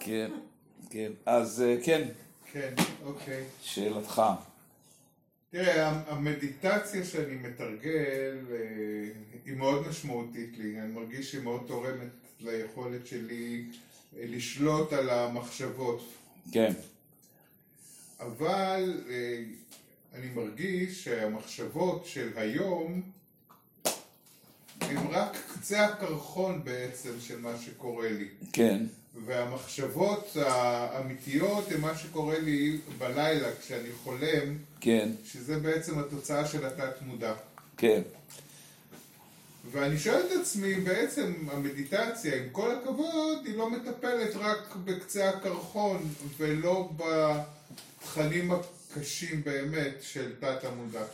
כן, כן. אז אה, כן, כן, אוקיי. שאלתך. תראה, המדיטציה שאני מתרגל אה, היא מאוד משמעותית לי, אני מרגיש שהיא מאוד תורמת ליכולת שלי אה, לשלוט על המחשבות. כן, אבל אני מרגיש שהמחשבות של היום הן רק קצה הקרחון בעצם של מה שקורה לי. כן, והמחשבות האמיתיות הן מה שקורה לי בלילה כשאני חולם, כן, שזה בעצם התוצאה של התת מודע. כן. ואני שואל את עצמי, בעצם המדיטציה, עם כל הכבוד, היא לא מטפלת רק בקצה הקרחון ולא בתכנים הקשים באמת של תת המודע.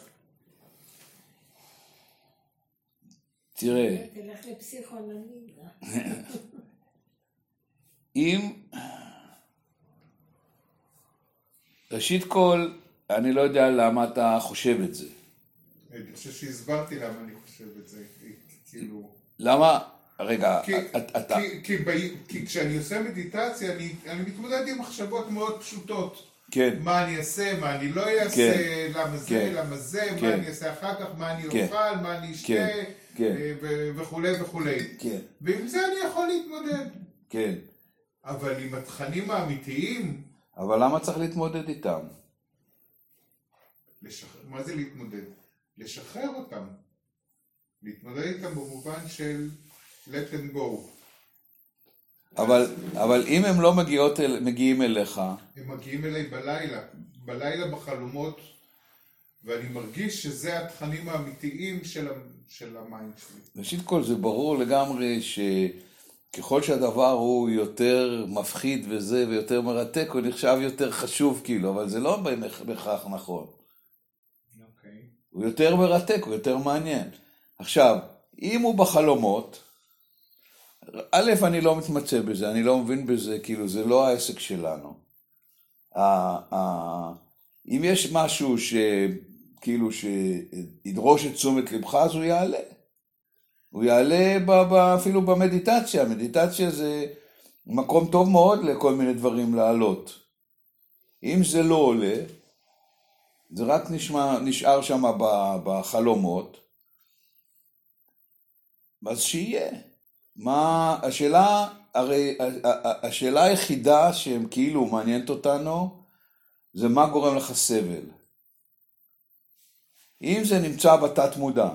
תראה, תלך לפסיכואנליזה. אם... ראשית כל, אני לא יודע למה אתה חושב את זה. אני חושב שהסברתי למה אני חושב את זה, כאילו... למה... רגע, כי, אתה... כי, כי, ב- כי כשאני עושה מדיטציה, אני, אני מתמודד עם מחשבות מאוד פשוטות. כן, מה אני אעשה, מה אני לא אעשה, כן. למה זה, כן. למה זה, כן. מה אני אעשה אחר כך, מה אני כן. אוכל, מה אני אשתה, כן. כן. אה, וכולי וכולי. כן, ועם זה אני יכול להתמודד. כן. אבל עם התכנים האמיתיים, אבל למה צריך להתמודד איתם? לשחרר, מה זה להתמודד? לשחרר אותם. להתמודד איתם במובן של let them go. אבל, אבל אם הם לא מגיעות אל, מגיעים אליך, הם מגיעים אליי בלילה, בלילה בחלומות, ואני מרגיש שזה התכנים האמיתיים של, של ה mind שלי. ראשית כל זה ברור לגמרי שככל שהדבר הוא יותר מפחיד וזה ויותר מרתק, הוא נחשב יותר חשוב כאילו, אבל זה לא בהכרח נכון. אוקיי. הוא יותר מרתק, הוא יותר מעניין. עכשיו, אם הוא בחלומות, א', אני לא מתמצא בזה, אני לא מבין בזה, כאילו, זה לא העסק שלנו. אם יש משהו שכאילו שידרוש את תשומת לבך, אז הוא יעלה. הוא יעלה ב, ב, אפילו במדיטציה, מדיטציה זה מקום טוב מאוד לכל מיני דברים לעלות. אם זה לא עולה, זה רק נשמע, נשאר שם בחלומות, אז שיהיה. מה, השאלה, הרי השאלה היחידה שהם כאילו מעניינת אותנו, זה מה גורם לך סבל. אם זה נמצא בתת מודע,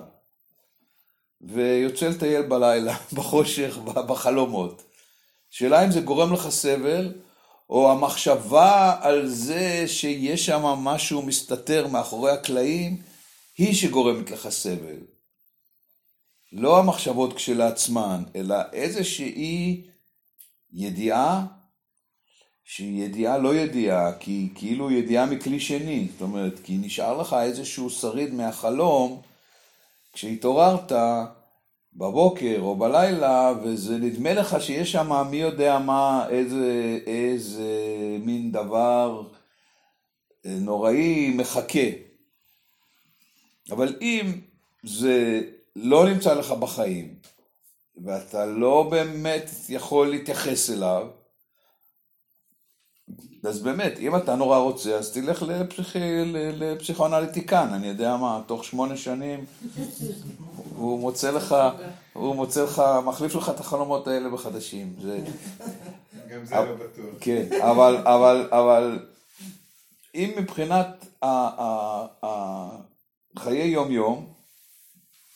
ויוצא לטייל בלילה, בחושך, בחלומות, שאלה אם זה גורם לך סבל, או המחשבה על זה שיש שם משהו מסתתר מאחורי הקלעים, היא שגורמת לך סבל. לא המחשבות כשלעצמן, אלא איזושהי ידיעה, שהיא ידיעה לא ידיעה, כי כאילו ידיעה מכלי שני, זאת אומרת, כי נשאר לך איזשהו שריד מהחלום, כשהתעוררת בבוקר או בלילה, וזה נדמה לך שיש שם מי יודע מה, איזה, איזה מין דבר אה, נוראי מחכה. אבל אם זה לא נמצא לך בחיים, ואתה לא באמת יכול להתייחס אליו, אז באמת, אם אתה נורא רוצה, אז תלך לפסיכ... לפסיכואנליטיקן, אני יודע מה, תוך שמונה שנים הוא מוצא לך, הוא מוצא לך, מחליף לך את החלומות האלה בחדשים. זה, גם זה לא בטוח. כן, אבל, אבל, אבל אם מבחינת חיי יום-יום,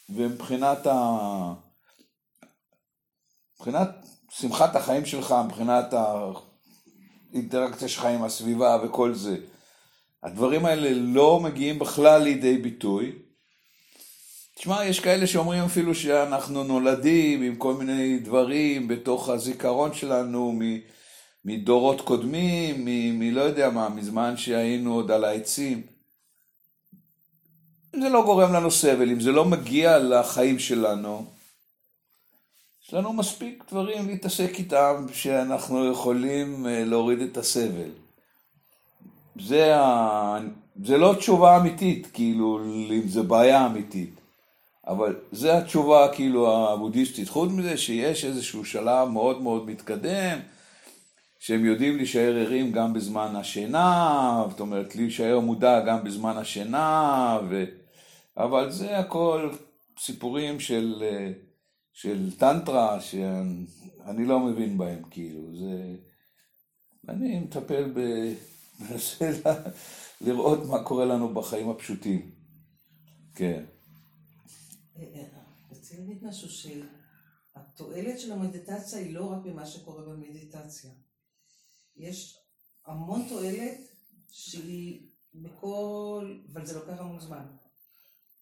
ומבחינת ה... מבחינת שמחת החיים שלך, מבחינת האינטראקציה שלך עם הסביבה וכל זה, הדברים האלה לא מגיעים בכלל לידי ביטוי. תשמע, יש כאלה שאומרים אפילו שאנחנו נולדים עם כל מיני דברים בתוך הזיכרון שלנו מדורות קודמים, מלא יודע מה, מזמן שהיינו עוד על העצים. אם זה לא גורם לנו סבל, אם זה לא מגיע לחיים שלנו, לנו מספיק דברים להתעסק איתם שאנחנו יכולים אה, להוריד את הסבל. זה, ה... זה לא תשובה אמיתית, כאילו, אם זה בעיה אמיתית. אבל זה התשובה כאילו הבודהיסטית. חוץ מזה שיש איזשהו שלב מאוד מאוד מתקדם, שהם יודעים להישאר ערים גם בזמן השינה, זאת אומרת להישאר מודע גם בזמן השינה, ו... אבל זה הכל סיפורים של, אה, של טנטרה שאני לא מבין בהם, כאילו, זה... אני מטפל ב... מנסה לראות מה קורה לנו בחיים הפשוטים. כן. רציתי להגיד משהו, שהתועלת של המדיטציה היא לא רק במה שקורה במדיטציה. יש המון תועלת שהיא בכל... אבל זה לוקח המון זמן.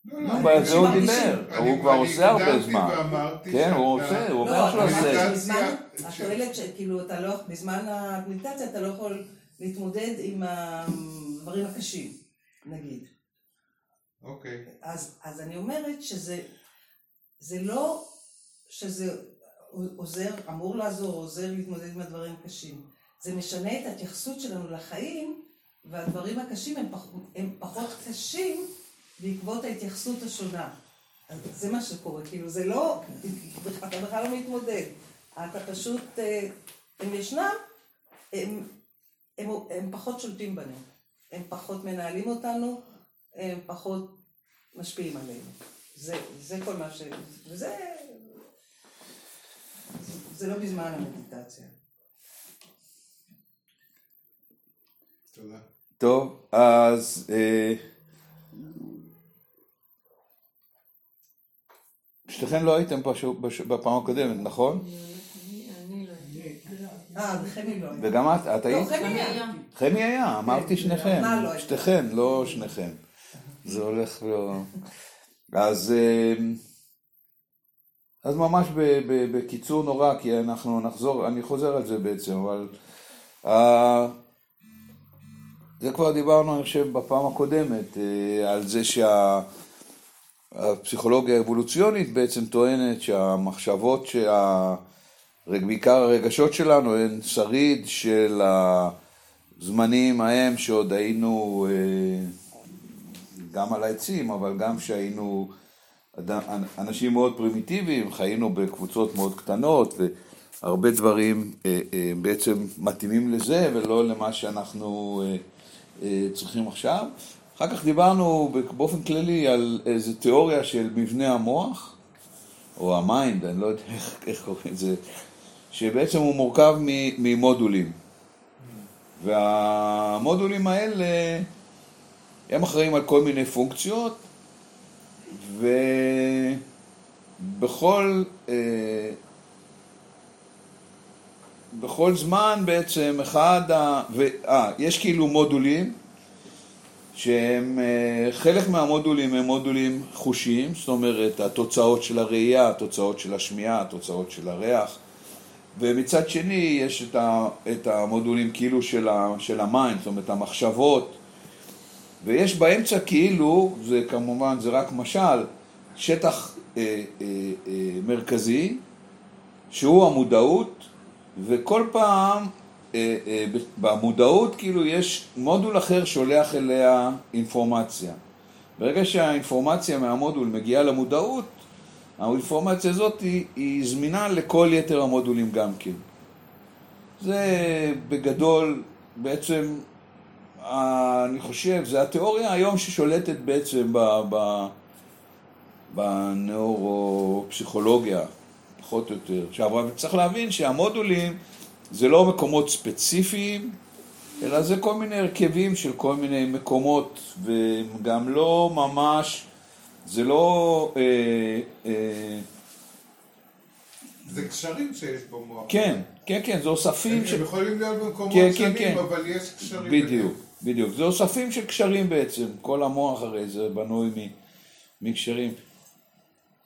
לא, נו, לא, אבל זה הוא דיבר, הוא כבר עושה הרבה זמן. כן, הוא עושה, הוא אומר לא, שהוא אבל עושה. התועלת שכאילו אתה לא, בזמן המדיטציה אתה לא יכול להתמודד עם הדברים הקשים, נגיד. אוקיי. אז, אז אני אומרת שזה זה לא שזה עוזר, אמור לעזור, עוזר להתמודד עם הדברים הקשים. זה משנה את ההתייחסות שלנו לחיים, והדברים הקשים הם, פח, הם פחות קשים בעקבות ההתייחסות השונה. זה מה שקורה, כאילו זה לא, אתה בכלל לא מתמודד. אתה פשוט, אה, הם ישנם, הם, הם, הם פחות שולטים בנו. הם פחות מנהלים אותנו, הם פחות משפיעים עלינו. זה, זה כל מה ש... וזה... זה לא בזמן המדיטציה. תודה. טוב, אז אה, שתיכן לא הייתם בש- בפעם הקודמת, נכון? אני לא. אה, וחמי לא. וגם את, את לא, היית? חמי היה. חמי היה, אמרתי שניכם, לא הייתה? שתיכן, לא שניכם. זה הולך לא... אז, אה, אז ממש ב- ב- בקיצור נורא, כי אנחנו נחזור, אני חוזר על זה בעצם, אבל אה, זה כבר דיברנו, אני חושב, בפעם הקודמת, אה, על זה שהפסיכולוגיה האבולוציונית בעצם טוענת שהמחשבות, שה... בעיקר הרגשות שלנו הן שריד של הזמנים ההם שעוד היינו אה, גם על העצים, אבל גם שהיינו אנשים מאוד פרימיטיביים, חיינו בקבוצות מאוד קטנות, והרבה דברים אה, אה, בעצם מתאימים לזה ולא למה שאנחנו צריכים עכשיו. אחר כך דיברנו באופן כללי על איזו תיאוריה של מבנה המוח, או ה mind, אני לא יודע איך, איך קוראים לזה, שבעצם הוא מורכב ממודולים. והמודולים האלה, הם אחראים על כל מיני פונקציות, ובכל אה, בכל זמן בעצם אחד ה... אה, יש כאילו מודולים שהם, אה, חלק מהמודולים הם מודולים חושיים, זאת אומרת התוצאות של הראייה, התוצאות של השמיעה, התוצאות של הריח, ומצד שני יש את, ה, את המודולים כאילו של, ה, של ה mind, זאת אומרת המחשבות, ויש באמצע כאילו, זה כמובן, זה רק משל, שטח אה, אה, אה, מרכזי, שהוא המודעות, וכל פעם במודעות כאילו יש מודול אחר שולח אליה אינפורמציה. ברגע שהאינפורמציה מהמודול מגיעה למודעות, האינפורמציה הזאת היא, היא זמינה לכל יתר המודולים גם כן. זה בגדול בעצם, אני חושב, זה התיאוריה היום ששולטת בעצם בנאורופסיכולוגיה, פחות או יותר. עכשיו, אבל צריך להבין שהמודולים זה לא מקומות ספציפיים, אלא זה כל מיני הרכבים של כל מיני מקומות, והם גם לא ממש, זה לא... אה, אה, זה קשרים שיש במוח. כן, כן, כן, זה אוספים הם של... הם יכולים להיות במקומות כן, כן, שונים, כן. אבל יש קשרים. בדיוק, בדיוק. זה אוספים של קשרים בעצם, כל המוח הרי זה בנוי מ- מקשרים.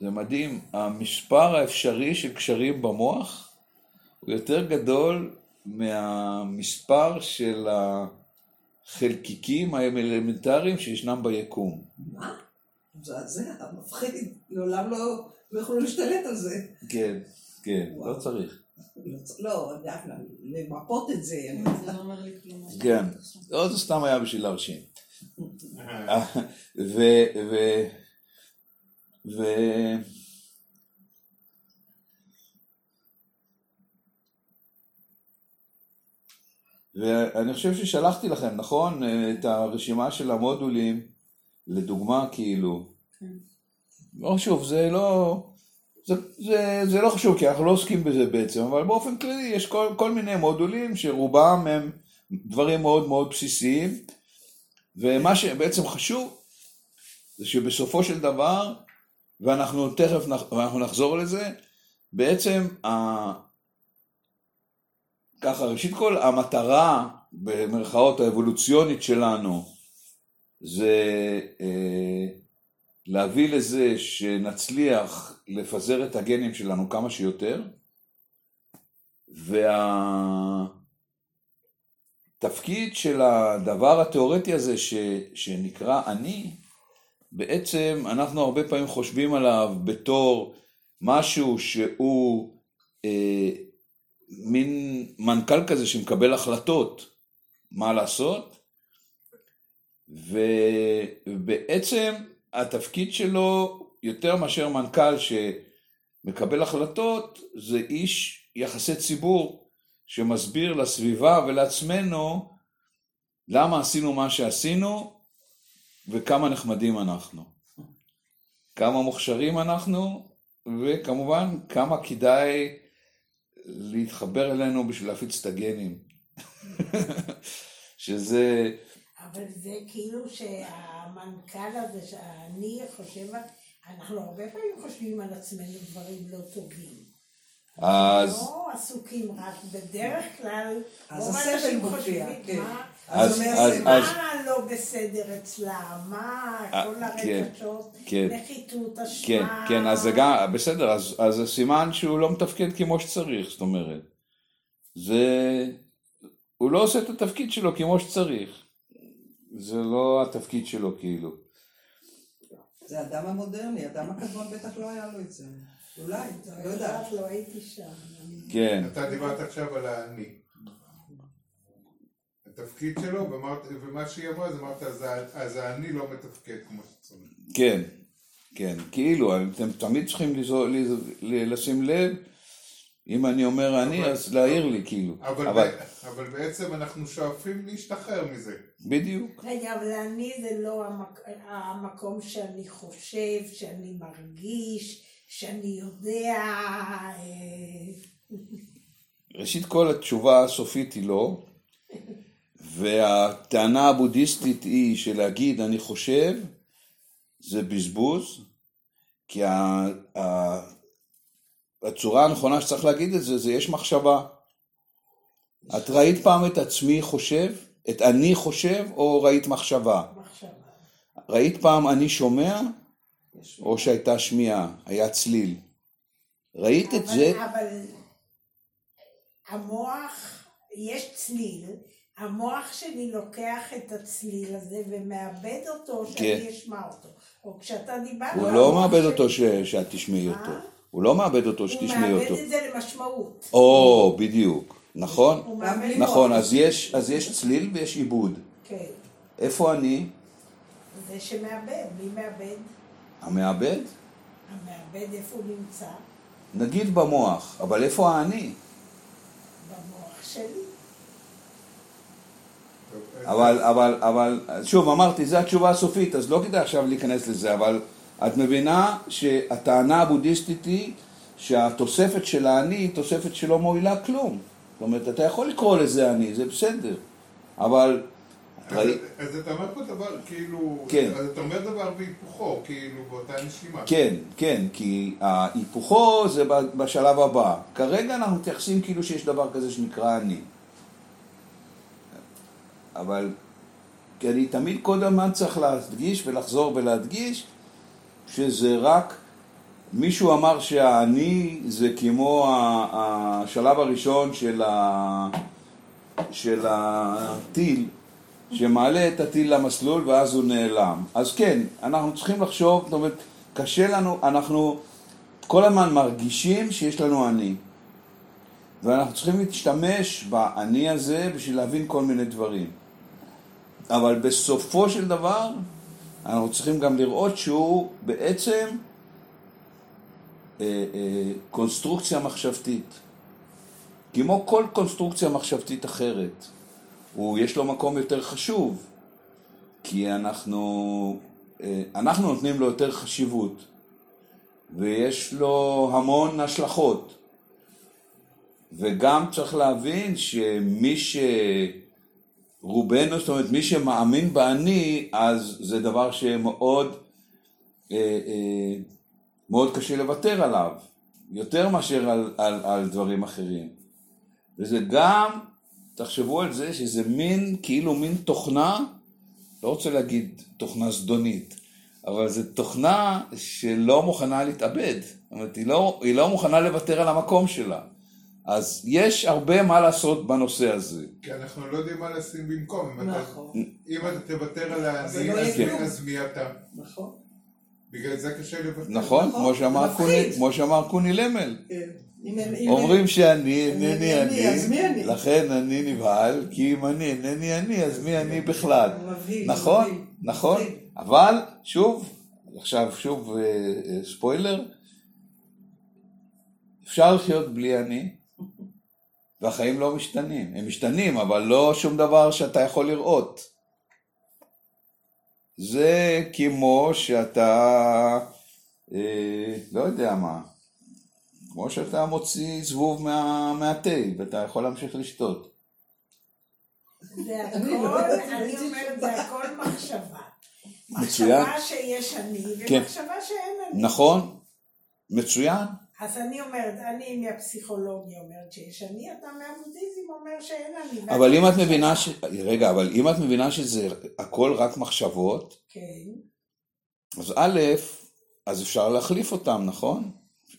זה מדהים, המספר האפשרי של קשרים במוח הוא יותר גדול מהמספר של החלקיקים האלמנטריים שישנם ביקום. מה? מזעזע, מפחיד. לעולם לא לא יוכלו להשתלט על זה. כן, כן, לא. צריך. לא, למפות את זה. אני זה לא אומר לי כלום. כן, לא, זה סתם היה בשביל להרשים. אה, ו... ו... ו... ואני חושב ששלחתי לכם, נכון? את הרשימה של המודולים, לדוגמה, כאילו. לא חשוב, זה לא... זה, זה, זה לא חשוב, כי אנחנו לא עוסקים בזה בעצם, אבל באופן כללי יש כל, כל מיני מודולים שרובם הם דברים מאוד מאוד בסיסיים, ומה שבעצם חשוב זה שבסופו של דבר, ואנחנו תכף ואנחנו נחזור לזה, בעצם. ככה, ראשית כל, המטרה במרכאות האבולוציונית שלנו זה אה, להביא לזה שנצליח לפזר את הגנים שלנו כמה שיותר, והתפקיד של הדבר התיאורטי הזה ש, שנקרא אני, בעצם אנחנו הרבה פעמים חושבים עליו בתור משהו שהוא אה, מין מנכ"ל כזה שמקבל החלטות מה לעשות, ובעצם התפקיד שלו, יותר מאשר מנכ"ל שמקבל החלטות, זה איש יחסי ציבור שמסביר לסביבה ולעצמנו למה עשינו מה שעשינו וכמה נחמדים אנחנו. כמה מוכשרים אנחנו, וכמובן כמה כדאי להתחבר אלינו בשביל להפיץ את הגנים. שזה... אבל זה כאילו שהמנכ"ל הזה, שאני חושבת, אנחנו הרבה פעמים חושבים על עצמנו דברים לא טובים. אז... לא עסוקים רק, בדרך כלל, אז הסבל מופיע, כן. מה- אז- אז אומר. מה לא בסדר אצלה, מה אה, כל כן, הרגשות, כן. נחיתות, אשמה. כן, כן, אז זה גם, בסדר, אז, אז זה סימן שהוא לא מתפקד כמו שצריך, זאת אומרת. זה, הוא לא עושה את התפקיד שלו כמו שצריך. זה לא התפקיד שלו כאילו. זה אדם המודרני, אדם הקדמון בטח לא היה לו את זה. אולי, לא יודעת. לא הייתי שם. כן, אתה דיברת עכשיו על האני. התפקיד שלו, ואמרת- ומה שהיא אמרה, אז אמרת, אז אז האני לא מתפקד כמו שצריך. כן, כן, כאילו, אתם תמיד צריכים לזו, לזו, לשים לב, אם אני אומר אני, אבל- אז להעיר לי כאילו. אבל, אבל, אבל בעצם אנחנו שואפים להשתחרר מזה. בדיוק, רגע, אבל אני זה לא המק... המקום שאני חושב, שאני מרגיש, שאני יודע. אה, ראשית כל התשובה הסופית היא לא, והטענה הבודהיסטית היא שלהגיד אני חושב זה בזבוז, כי ה, ה, הצורה הנכונה שצריך להגיד את זה, זה יש מחשבה. את ראית פעם את עצמי חושב? את אני חושב או ראית מחשבה? מחשבה. ראית פעם אני שומע יש- או שהייתה שמיעה, היה צליל? ראית את אבל- זה? אבל המוח, יש צליל, המוח שלי לוקח את הצליל הזה ומאבד אותו, שאני כן. אשמע אותו. או כשאתה דיברת... הוא לא המוח מאבד אותו ש- שאת תשמעי אותו. הוא לא מאבד אותו הוא שתשמעי מאבד אותו. את זה למשמעות. או, בדיוק. נכון? הוא מאבד... נכון. אז יש, אז יש צליל ויש עיבוד. כן. איפה אני? זה שמאבד, מי מאבד? המעבד? המאבד איפה הוא נמצא? נגיד במוח, אבל איפה האני? במוח שלי. אבל, אבל, אבל, שוב, אמרתי, זו התשובה הסופית, אז לא כדאי עכשיו להיכנס לזה, אבל את מבינה שהטענה הבודהיסטית היא שהתוספת של האני היא תוספת שלא מועילה כלום. זאת אומרת, אתה יכול לקרוא לזה אני, זה בסדר, אבל... אז, ראי- אז אתה אומר פה דבר, כאילו, כן. אז אתה אומר דבר והיפוכו, כאילו, באותה נשימה. כן, כן, כי ההיפוכו זה בשלב הבא. כרגע אנחנו מתייחסים כאילו שיש דבר כזה שנקרא אני. אבל אני תמיד כל הזמן צריך להדגיש ולחזור ולהדגיש שזה רק, מישהו אמר שהאני זה כמו השלב הראשון של, ה, של הטיל, שמעלה את הטיל למסלול ואז הוא נעלם. אז כן, אנחנו צריכים לחשוב, זאת אומרת, קשה לנו, אנחנו כל הזמן מרגישים שיש לנו אני. ואנחנו צריכים להשתמש באני הזה בשביל להבין כל מיני דברים. אבל בסופו של דבר, אנחנו צריכים גם לראות שהוא בעצם אה, אה, קונסטרוקציה מחשבתית. כמו כל קונסטרוקציה מחשבתית אחרת. הוא, יש לו מקום יותר חשוב, כי אנחנו, אה, אנחנו נותנים לו יותר חשיבות, ויש לו המון השלכות. וגם צריך להבין שמי שרובנו, זאת אומרת, מי שמאמין באני, אז זה דבר שמאוד אה, אה, קשה לוותר עליו, יותר מאשר על, על, על דברים אחרים. וזה גם, תחשבו על זה, שזה מין, כאילו מין תוכנה, לא רוצה להגיד תוכנה זדונית, אבל זו תוכנה שלא מוכנה להתאבד. זאת אומרת, היא לא, היא לא מוכנה לוותר על המקום שלה. אז יש הרבה מה לעשות בנושא הזה. כי אנחנו לא יודעים מה לשים במקום. אם אתה- נכון, אם אתה תוותר על זה האני, לא אז- מי אתה? נכון. בגלל זה קשה לוותר. נכון? נכון, כמו שאמר קוני- למל. כן. אומרים שאני אינני אני? לכן אני נבהל, כי אם אני אינני אני, אז מי אני בכלל? נכון, נכון. אבל שוב, עכשיו שוב אה, אה, ספוילר, אפשר לחיות בלי אני, והחיים לא משתנים, הם משתנים, אבל לא שום דבר שאתה יכול לראות. זה כמו שאתה, אה, לא יודע מה, כמו שאתה מוציא זבוב מה, מהתה ואתה יכול להמשיך לשתות. זה אני לא הכל, יודעת, אני אומרת, זה הכל מחשבה. מצוין. מחשבה שיש אני, כן. ומחשבה שאין אני. נכון, מצוין, אז אני אומרת, אני מהפסיכולוגיה אומרת שיש אני, אתה מהבודהיזם אומר שאין אני. אבל אם את. מבינה ש... רגע, אבל אם את מבינה שזה הכל רק מחשבות, כן. אז א', אז אפשר להחליף אותם, נכון?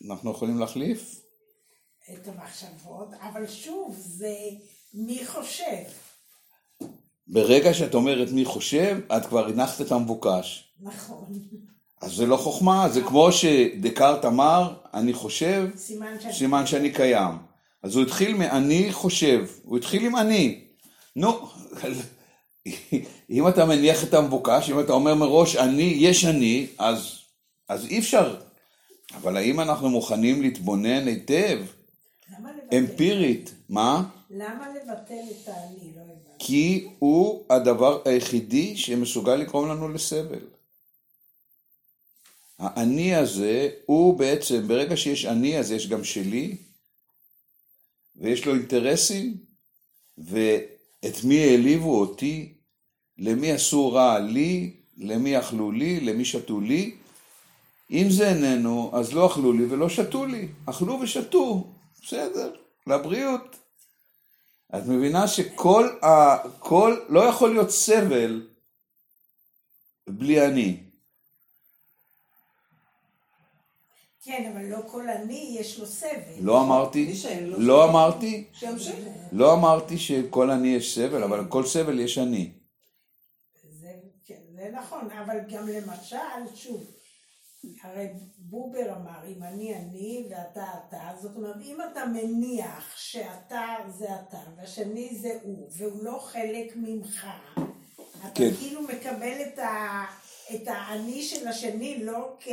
אנחנו יכולים להחליף? את המחשבות, אבל שוב, זה מי חושב. ברגע שאת אומרת מי חושב, את כבר הנחת את המבוקש. נכון. אז זה לא חוכמה, זה כמו שדקארט אמר, אני חושב, סימן שאני... סימן שאני קיים. אז הוא התחיל מ"אני חושב", הוא התחיל עם "אני". נו, אם אתה מניח את המבוקש, אם אתה אומר מראש "אני", יש "אני", אז, אז אי אפשר. אבל האם אנחנו מוכנים להתבונן היטב? אמפירית, מה? למה לבטל את האני? לא הבנתי. כי הוא הדבר היחידי שמסוגל לגרום לנו לסבל. האני הזה הוא בעצם, ברגע שיש אני אז יש גם שלי, ויש לו אינטרסים, ואת מי העליבו אותי, למי עשו רע לי, למי אכלו לי, למי שתו לי. אם זה איננו, אז לא אכלו לי ולא שתו לי. אכלו ושתו, בסדר, לבריאות. את מבינה שכל ה... כל... לא יכול להיות סבל בלי אני. כן, אבל לא כל אני יש לו סבל. לא אמרתי, לא. אמרתי. לא אמרתי שכל אני יש סבל, אבל כל סבל יש אני. זה, כן, זה נכון, אבל גם למשל, שוב, הרי בובר אמר, אם אני אני ואתה אתה, זאת אומרת, אם אתה מניח שאתה זה אתה והשני זה הוא, והוא לא חלק ממך, אתה כן. כאילו מקבל את, ה, את האני של השני, לא כ...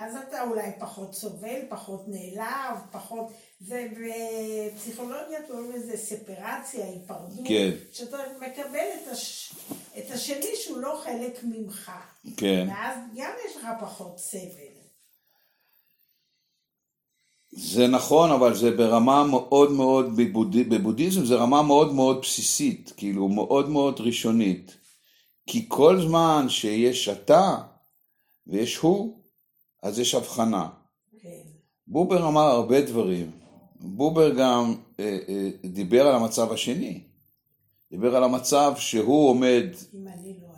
אז אתה אולי פחות סובל, פחות נעלב, פחות... ובפסיכולוגיה קוראים לזה ספרציה, היפרדות. כן. שאתה מקבל את, הש... את השני שהוא לא חלק ממך. כן. ואז גם יש לך פחות סבל. זה נכון, אבל זה ברמה מאוד מאוד, בבוד... בבודהיזם זה רמה מאוד מאוד בסיסית, כאילו מאוד מאוד ראשונית. כי כל זמן שיש אתה ויש הוא, אז יש הבחנה. כן. בובר אמר הרבה דברים. בובר גם אה, אה, דיבר על המצב השני. דיבר על המצב שהוא עומד לא.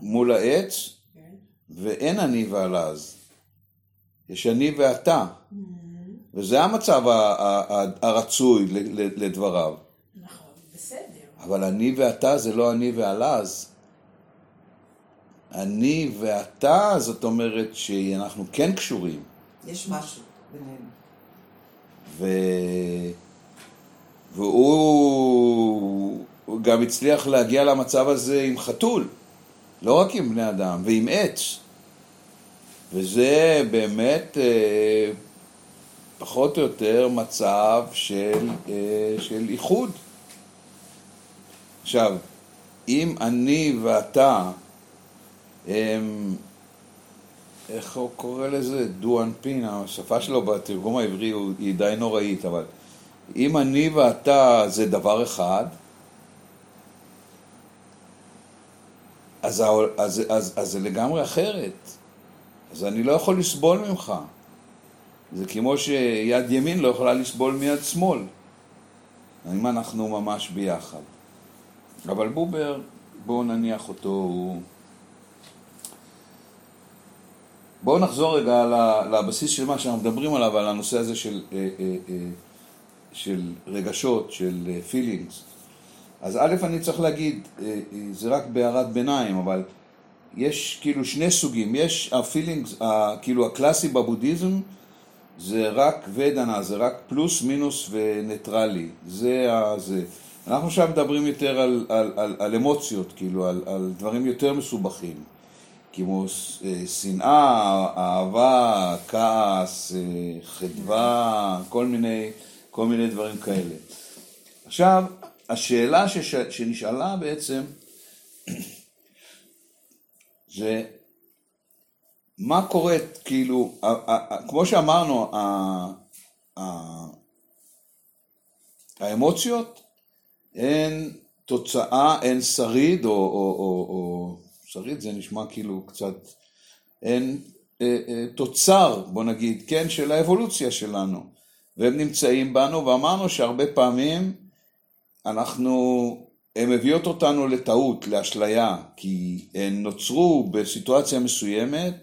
מול העץ כן. ואין אני ועלז. יש אני ואתה. Mm-hmm. וזה המצב ה- ה- ה- הרצוי לדבריו. נכון, בסדר. אבל אני ואתה זה לא אני ועלז. אני ואתה, זאת אומרת שאנחנו כן קשורים. יש משהו בינינו. ו... והוא הוא גם הצליח להגיע למצב הזה עם חתול, לא רק עם בני אדם, ועם עץ. וזה באמת אה, פחות או יותר מצב של, אה, של איחוד. עכשיו, אם אני ואתה איך הוא קורא לזה? דו אנפין, השפה שלו בתרגום העברי היא די נוראית, אבל אם אני ואתה זה דבר אחד, אז, אז, אז, אז זה לגמרי אחרת. אז אני לא יכול לסבול ממך. זה כמו שיד ימין לא יכולה לסבול מיד שמאל. אם אנחנו ממש ביחד. אבל בובר, בואו נניח אותו, הוא... בואו נחזור רגע לבסיס של מה שאנחנו מדברים עליו, על הנושא הזה של, אה, אה, אה, של רגשות, של feelings. אז א', אני צריך להגיד, זה רק בהערת ביניים, אבל יש כאילו שני סוגים, יש ה feelings, כאילו הקלאסי בבודהיזם, זה רק ודנה, זה רק פלוס, מינוס וניטרלי, זה ה... זה. אנחנו עכשיו מדברים יותר על, על, על, על אמוציות, כאילו, על, על דברים יותר מסובכים, כמו אה, שנאה, אהבה, כעס, אה, חדווה, כל מיני, כל מיני דברים כאלה. עכשיו, השאלה שש, שנשאלה בעצם, זה מה קורה, כאילו, כמו שאמרנו, האמוציות הן תוצאה, הן שריד, או, או, או, או שריד זה נשמע כאילו קצת, הן אה, אה, תוצר, בוא נגיד, כן, של האבולוציה שלנו, והם נמצאים בנו, ואמרנו שהרבה פעמים אנחנו, הן מביאות אותנו לטעות, לאשליה, כי הן נוצרו בסיטואציה מסוימת,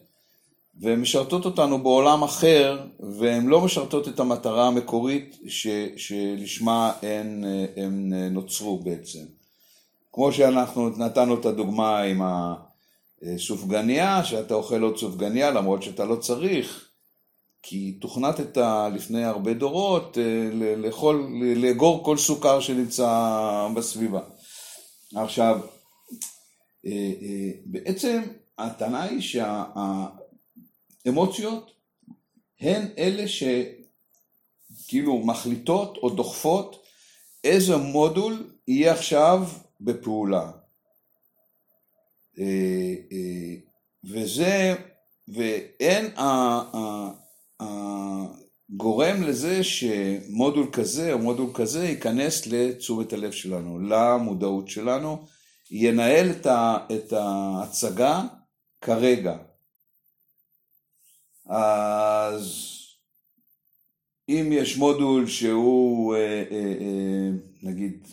והן משרתות אותנו בעולם אחר, והן לא משרתות את המטרה המקורית ש, שלשמה הן, הן נוצרו בעצם. כמו שאנחנו נתנו את הדוגמה עם הסופגניה, שאתה אוכל עוד סופגניה למרות שאתה לא צריך, כי תוכנתת לפני הרבה דורות אה, לאכול, ל- לאגור כל סוכר שנמצא בסביבה. עכשיו, אה, אה, בעצם הטענה היא שהאמוציות הן אלה שכאילו מחליטות או דוחפות איזה מודול יהיה עכשיו בפעולה. אה, אה, וזה, ואין הגורם לזה שמודול כזה או מודול כזה ייכנס לתשומת הלב שלנו, למודעות שלנו, ינהל את ההצגה כרגע. אז אם יש מודול שהוא אה, אה, אה, נגיד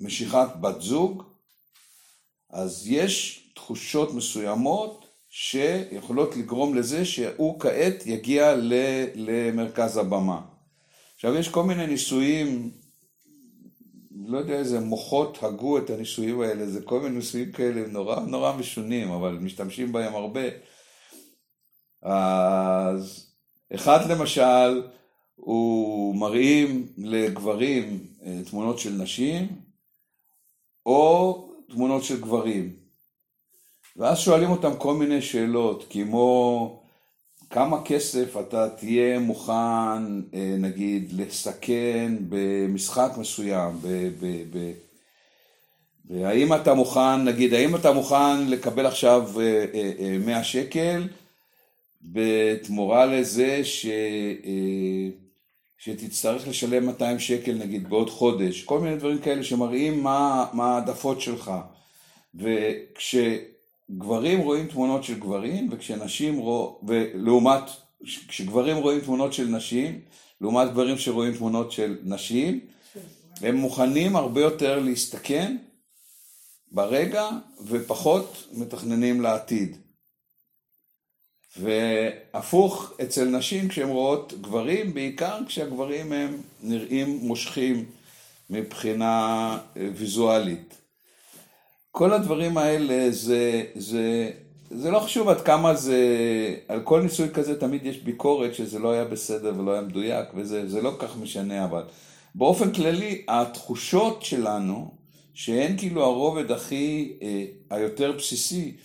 משיכת בת זוג, אז יש תחושות מסוימות שיכולות לגרום לזה שהוא כעת יגיע למרכז הבמה. עכשיו יש כל מיני ניסויים, לא יודע איזה מוחות הגו את הניסויים האלה, זה כל מיני ניסויים כאלה נורא נורא משונים, אבל משתמשים בהם הרבה. אז אחד למשל, הוא מראים לגברים אה, תמונות של נשים, או תמונות של גברים. ואז שואלים אותם כל מיני שאלות, כמו כמה כסף אתה תהיה מוכן, אה, נגיד, לסכן במשחק מסוים, ב, ב, ב, והאם אתה מוכן, נגיד, האם אתה מוכן לקבל עכשיו אה, אה, 100 שקל בתמורה לזה ש, שתצטרך לשלם 200 שקל נגיד בעוד חודש, כל מיני דברים כאלה שמראים מה, העדפות שלך. וכשגברים רואים תמונות של גברים, וכשנשים רואים, ולעומת, כשגברים רואים תמונות של נשים, לעומת גברים שרואים תמונות של נשים, הם מוכנים הרבה יותר להסתכן ברגע ופחות מתכננים לעתיד. והפוך אצל נשים כשהן רואות גברים, בעיקר כשהגברים הם נראים מושכים מבחינה אה, ויזואלית. כל הדברים האלה זה, זה, זה לא חשוב עד כמה זה, על כל ניסוי כזה תמיד יש ביקורת שזה לא היה בסדר ולא היה מדויק וזה זה לא כך משנה, אבל באופן כללי התחושות שלנו, שהן כאילו הרובד הכי, אה, היותר בסיסי,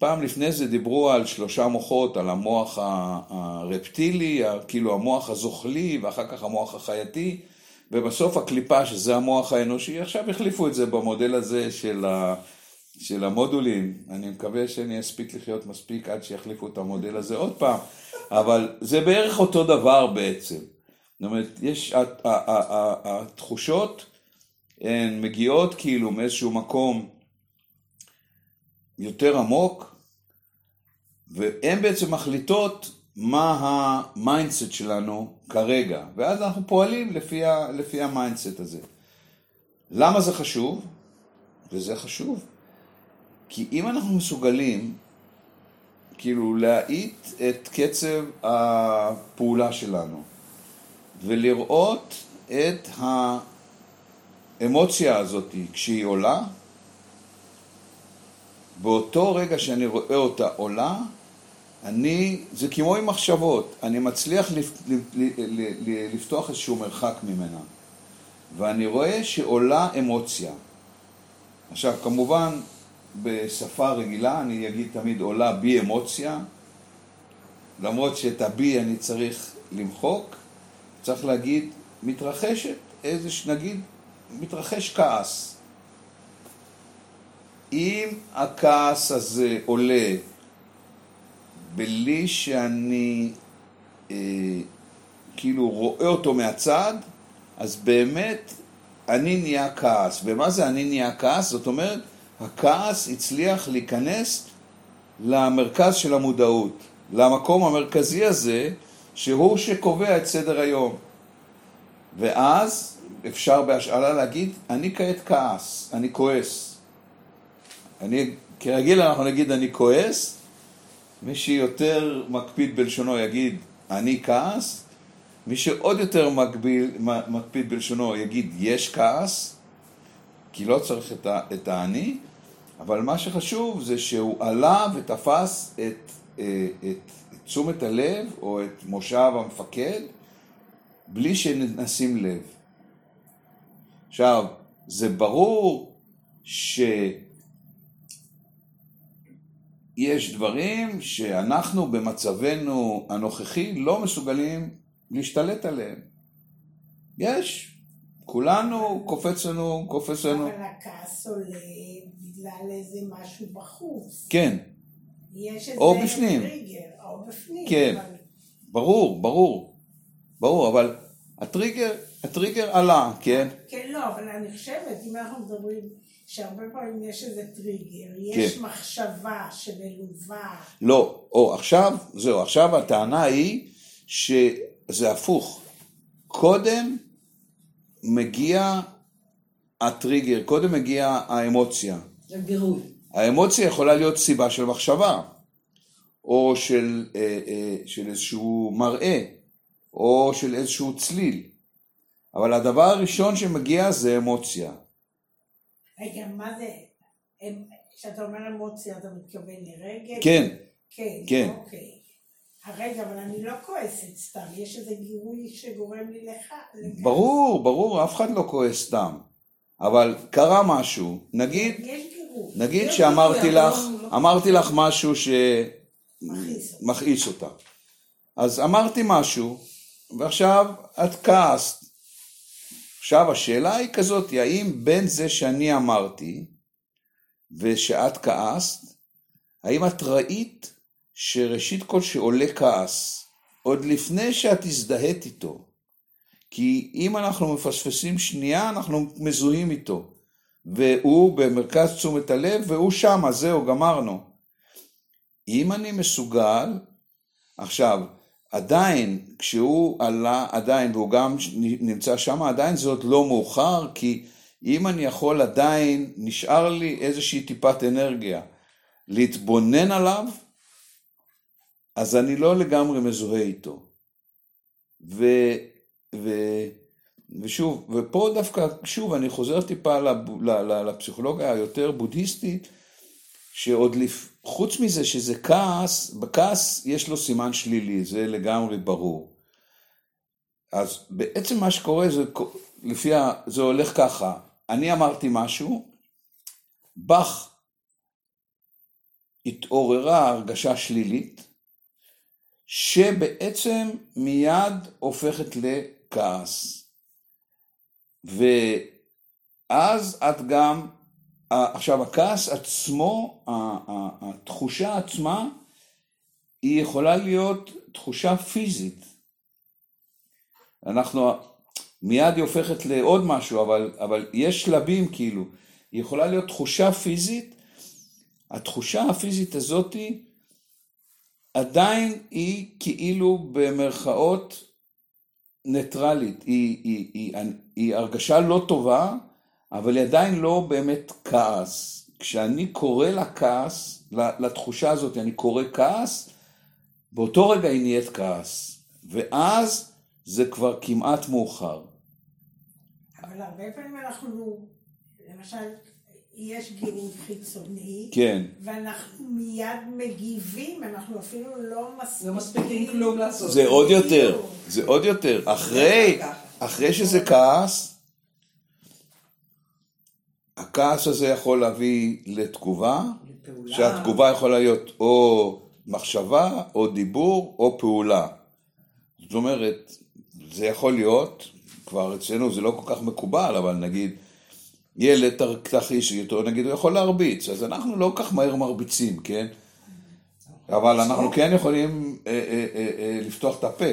פעם לפני זה דיברו על שלושה מוחות, על המוח הרפטילי, כאילו המוח הזוחלי ואחר כך המוח החייתי, ובסוף הקליפה, שזה המוח האנושי, עכשיו החליפו את זה במודל הזה של, ה, של המודולים. אני מקווה שאני אספיק לחיות מספיק עד שיחליפו את המודל הזה עוד פעם, אבל זה בערך אותו דבר בעצם. זאת אומרת, יש, התחושות הן מגיעות כאילו מאיזשהו מקום יותר עמוק, והן בעצם מחליטות מה ה mindset שלנו כרגע, ואז אנחנו פועלים לפי, ה, לפי ה mindset הזה. למה זה חשוב? וזה חשוב. כי אם אנחנו מסוגלים כאילו להאיט את קצב הפעולה שלנו ולראות את האמוציה הזאת כשהיא עולה, באותו רגע שאני רואה אותה עולה, אני, זה כמו עם מחשבות, אני מצליח לפ, לפ, לפ, לפתוח איזשהו מרחק ממנה, ואני רואה שעולה אמוציה. עכשיו, כמובן, בשפה רגילה אני אגיד תמיד עולה בי אמוציה, למרות שאת הבי אני צריך למחוק, צריך להגיד מתרחשת איזה, נגיד, מתרחש כעס. אם הכעס הזה עולה בלי שאני אה, כאילו רואה אותו מהצד, אז באמת אני נהיה כעס. ומה זה אני נהיה כעס? זאת אומרת, הכעס הצליח להיכנס למרכז של המודעות, למקום המרכזי הזה, שהוא שקובע את סדר היום. ואז אפשר בהשאלה להגיד, אני כעת כעס, אני כועס. אני, כרגיל אנחנו נגיד אני כועס, מי שיותר מקפיד בלשונו יגיד אני כעס, מי שעוד יותר מקביל, מקפיד בלשונו יגיד יש כעס, כי לא צריך את, ה, את האני, אבל מה שחשוב זה שהוא עלה ותפס את, אה, את, את תשומת הלב או את מושב המפקד בלי שנשים לב. עכשיו, זה ברור ש... יש דברים שאנחנו במצבנו הנוכחי לא מסוגלים להשתלט עליהם. יש. כולנו קופץ לנו, קופץ לנו. אבל הכעס עולה בגלל איזה משהו בחוץ. כן, יש איזה או בפנים. טריגר, או בפנים. כן. אבל- ברור, ברור. ברור, אבל הטריגר, הטריגר עלה, כן? כן, לא, אבל אני חושבת, אם אנחנו מדברים, שהרבה פעמים יש איזה טריגר, יש כן. מחשבה שמלווה, לא, או עכשיו, זהו, עכשיו הטענה היא שזה הפוך. קודם מגיע הטריגר, קודם מגיעה האמוציה. זה גירוי. האמוציה יכולה להיות סיבה של מחשבה, או של, אה, אה, של איזשהו מראה, או של איזשהו צליל. אבל הדבר הראשון שמגיע זה אמוציה. רגע, מה זה, כשאתה אומר אמוציה, אתה מתכוון לרגע? כן, כן, כן. אוקיי. רגע, אבל אני לא כועסת סתם, יש איזה גירוי שגורם לי לך. ברור, ברור, אף אחד לא כועס סתם. אבל קרה משהו, נגיד. נגיד יש שאמרתי לך, לא- אמרתי לך משהו. שמכעיס אותך. אז אמרתי משהו, ועכשיו את כעסת. עכשיו השאלה היא כזאת, האם בין זה שאני אמרתי ושאת כעסת, האם את ראית שראשית כל שעולה כעס, עוד לפני שאת הזדהית איתו, כי אם אנחנו מפספסים שנייה, אנחנו מזוהים איתו, והוא במרכז תשומת הלב, והוא שמה, זהו, גמרנו. אם אני מסוגל, עכשיו, עדיין, כשהוא עלה, עדיין, והוא גם נמצא שם, עדיין זה עוד לא מאוחר, כי אם אני יכול עדיין, נשאר לי איזושהי טיפת אנרגיה להתבונן עליו, אז אני לא לגמרי מזוהה איתו. ו, ו, ושוב, ופה דווקא, שוב, אני חוזר טיפה לפסיכולוגיה היותר בודהיסטית, שעוד לפ... חוץ מזה שזה כעס, בכעס יש לו סימן שלילי, זה לגמרי ברור. אז בעצם מה שקורה זה, לפי ה... זה הולך ככה, אני אמרתי משהו, בך התעוררה הרגשה שלילית, שבעצם מיד הופכת לכעס. ואז את גם, עכשיו הכעס עצמו, התחושה עצמה, היא יכולה להיות תחושה פיזית. אנחנו, מיד היא הופכת לעוד משהו, אבל, אבל יש שלבים כאילו. היא יכולה להיות תחושה פיזית, התחושה הפיזית הזאתי עדיין היא כאילו במרכאות ניטרלית, היא, היא, היא, היא, היא הרגשה לא טובה, אבל היא עדיין לא באמת כעס. כשאני קורא לכעס, לתחושה הזאת, אני קורא כעס, באותו רגע היא נהיית כעס, ואז זה כבר כמעט מאוחר. אבל הרבה פעמים אנחנו, למשל, יש גירוי חיצוני, כן, ואנחנו מיד מגיבים, אנחנו אפילו לא מספיקים. לא מספיקים כלום לעשות. זה עוד יותר, זה עוד יותר. אחרי, אחרי שזה כעס, הכעס הזה יכול להביא לתגובה, לפעולה. שהתגובה יכולה להיות או מחשבה, או דיבור, או פעולה. זאת אומרת, זה יכול להיות, כבר אצלנו זה לא כל כך מקובל, אבל נגיד, ילד תרחיש איתו, נגיד, הוא יכול להרביץ, אז אנחנו לא כל כך מהר מרביצים, כן? אבל אנחנו כן יכולים אה, אה, אה, אה, לפתוח את הפה.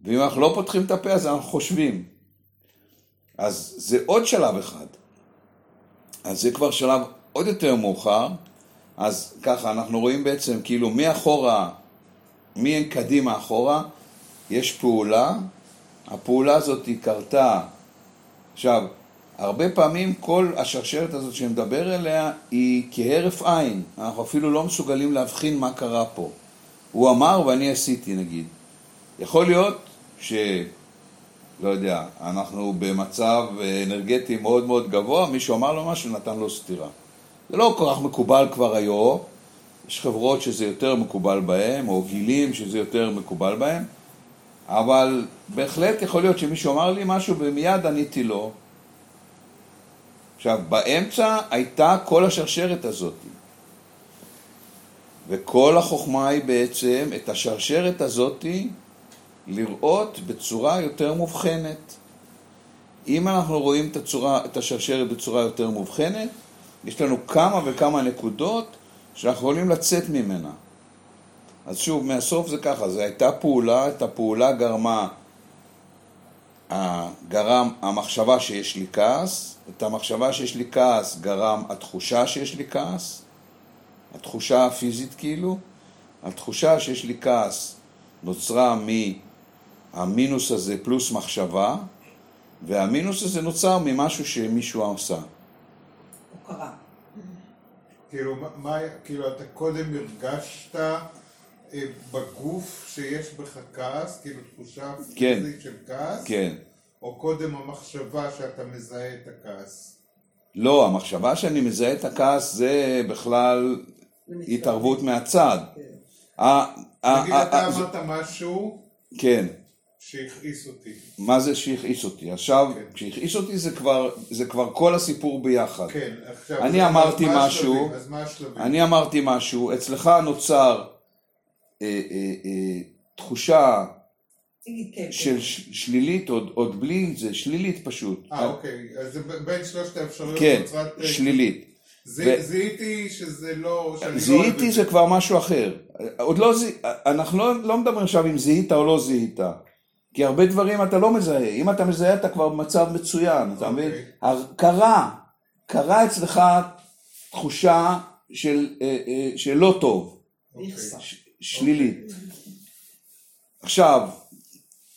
ואם אנחנו לא פותחים את הפה, אז אנחנו חושבים. אז זה עוד שלב אחד. אז זה כבר שלב עוד יותר מאוחר. אז ככה, אנחנו רואים בעצם כאילו מאחורה, מקדימה אחורה, יש פעולה. הפעולה הזאת היא קרתה. עכשיו, הרבה פעמים כל השרשרת הזאת שמדבר עליה היא כהרף עין. אנחנו אפילו לא מסוגלים להבחין מה קרה פה. הוא אמר ואני עשיתי נגיד. יכול להיות ש... לא יודע, אנחנו במצב אנרגטי מאוד מאוד גבוה, מישהו אמר לו משהו, נתן לו סטירה. זה לא כל כך מקובל כבר היום, יש חברות שזה יותר מקובל בהן, או גילים שזה יותר מקובל בהן, אבל בהחלט יכול להיות שמישהו אמר לי משהו ומיד עניתי לו. עכשיו, באמצע הייתה כל השרשרת הזאת. וכל החוכמה היא בעצם את השרשרת הזאתי לראות בצורה יותר מובחנת. אם אנחנו רואים את, הצורה, את השרשרת בצורה יותר מובחנת, יש לנו כמה וכמה נקודות שאנחנו יכולים לצאת ממנה. אז שוב, מהסוף זה ככה, זו הייתה פעולה, את הפעולה גרמה, גרם המחשבה שיש לי כעס, את המחשבה שיש לי כעס גרם התחושה שיש לי כעס, התחושה הפיזית כאילו, התחושה שיש לי כעס נוצרה מהמינוס הזה פלוס מחשבה, והמינוס הזה נוצר ממשהו שמישהו עשה. הוקרה. כאילו, מה- מה, כאילו, אתה קודם הרגשת אה, בגוף שיש בך כעס, כאילו תחושה כן. פיזית של כעס, כן. או קודם המחשבה שאתה מזהה את הכעס? לא, המחשבה שאני מזהה את הכעס זה בכלל התערבות מהצד. ה- נגיד אתה אמרת משהו כן. שהכעיס אותי. מה זה שהכעיס אותי? עכשיו, כן. כשהכעיס אותי זה כבר, זה כבר כל הסיפור ביחד. כן, עכשיו... אני אז אמרתי מה משהו, השלבים? אז מה השלבים? אני אמרתי משהו, אצלך נוצר אה, אה, אה, תחושה תגיד כן. של ש- שלילית, עוד, עוד בלי זה, שלילית פשוט. אה, אוקיי, אז זה בין שלושת האפשרויות כן, נוצרת, אה, שלילית. זיהי- ו- זיהיתי שזה לא... לא זיהיתי את זה כבר משהו אחר. עוד לא זיהיתי, אנחנו לא, לא מדברים עכשיו אם זיהית או לא זיהית. כי הרבה דברים אתה לא מזהה. אם אתה מזהה אתה כבר במצב מצוין, אתה מבין? אוקיי. קרה, קרה אצלך תחושה של, אה, אה, של לא טוב. אוקיי. ש- שלילית. עכשיו,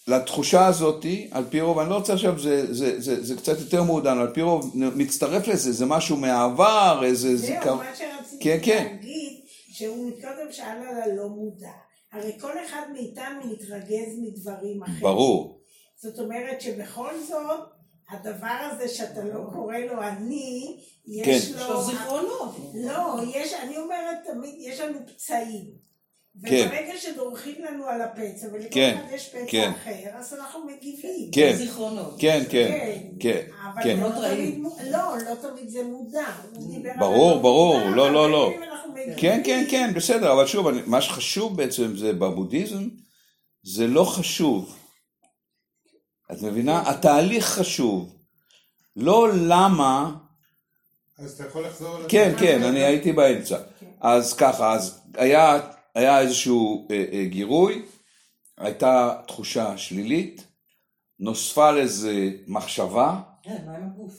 לתחושה הזאתי, על פי רוב, אני לא רוצה עכשיו, זה, זה, זה, זה קצת יותר מעודן, על פי רוב מצטרף לזה, זה משהו מהעבר, איזה זהו, זיכרון. מה שרציתי כן, כן. להגיד, שהוא מקודם שאל על הלא מודע. הרי כל אחד מאיתנו מתרגז מדברים אחרים. ברור, זאת אומרת שבכל זאת, הדבר הזה שאתה לא קורא לו אני, יש כן. יש לו... לו זיכרונות. לא, יש, אני אומרת תמיד, יש לנו פצעים. כן. וברגע שדורכים לנו על הפצע, ולכל כן, אחד יש פצע כן. אחר, אז אנחנו מגיבים. כן, זיכרונות. כן, כן, כן, אבל כן. לא לא תמיד, לא, לא תמיד זה מודע. ברור, ברור, לא, לא, לא. כן, כן, כן, בסדר, אבל שוב, אני- מה שחשוב בעצם זה בבודהיזם, זה לא חשוב את מבינה? התהליך חשוב. לא למה, אז אתה יכול לחזור כן, כן? אני הייתי באמצע. אז ככה, אז היה, היה איזשהו אה, אה, גירוי, הייתה תחושה שלילית, נוספה לזה מחשבה, כן, מה עם הגוף?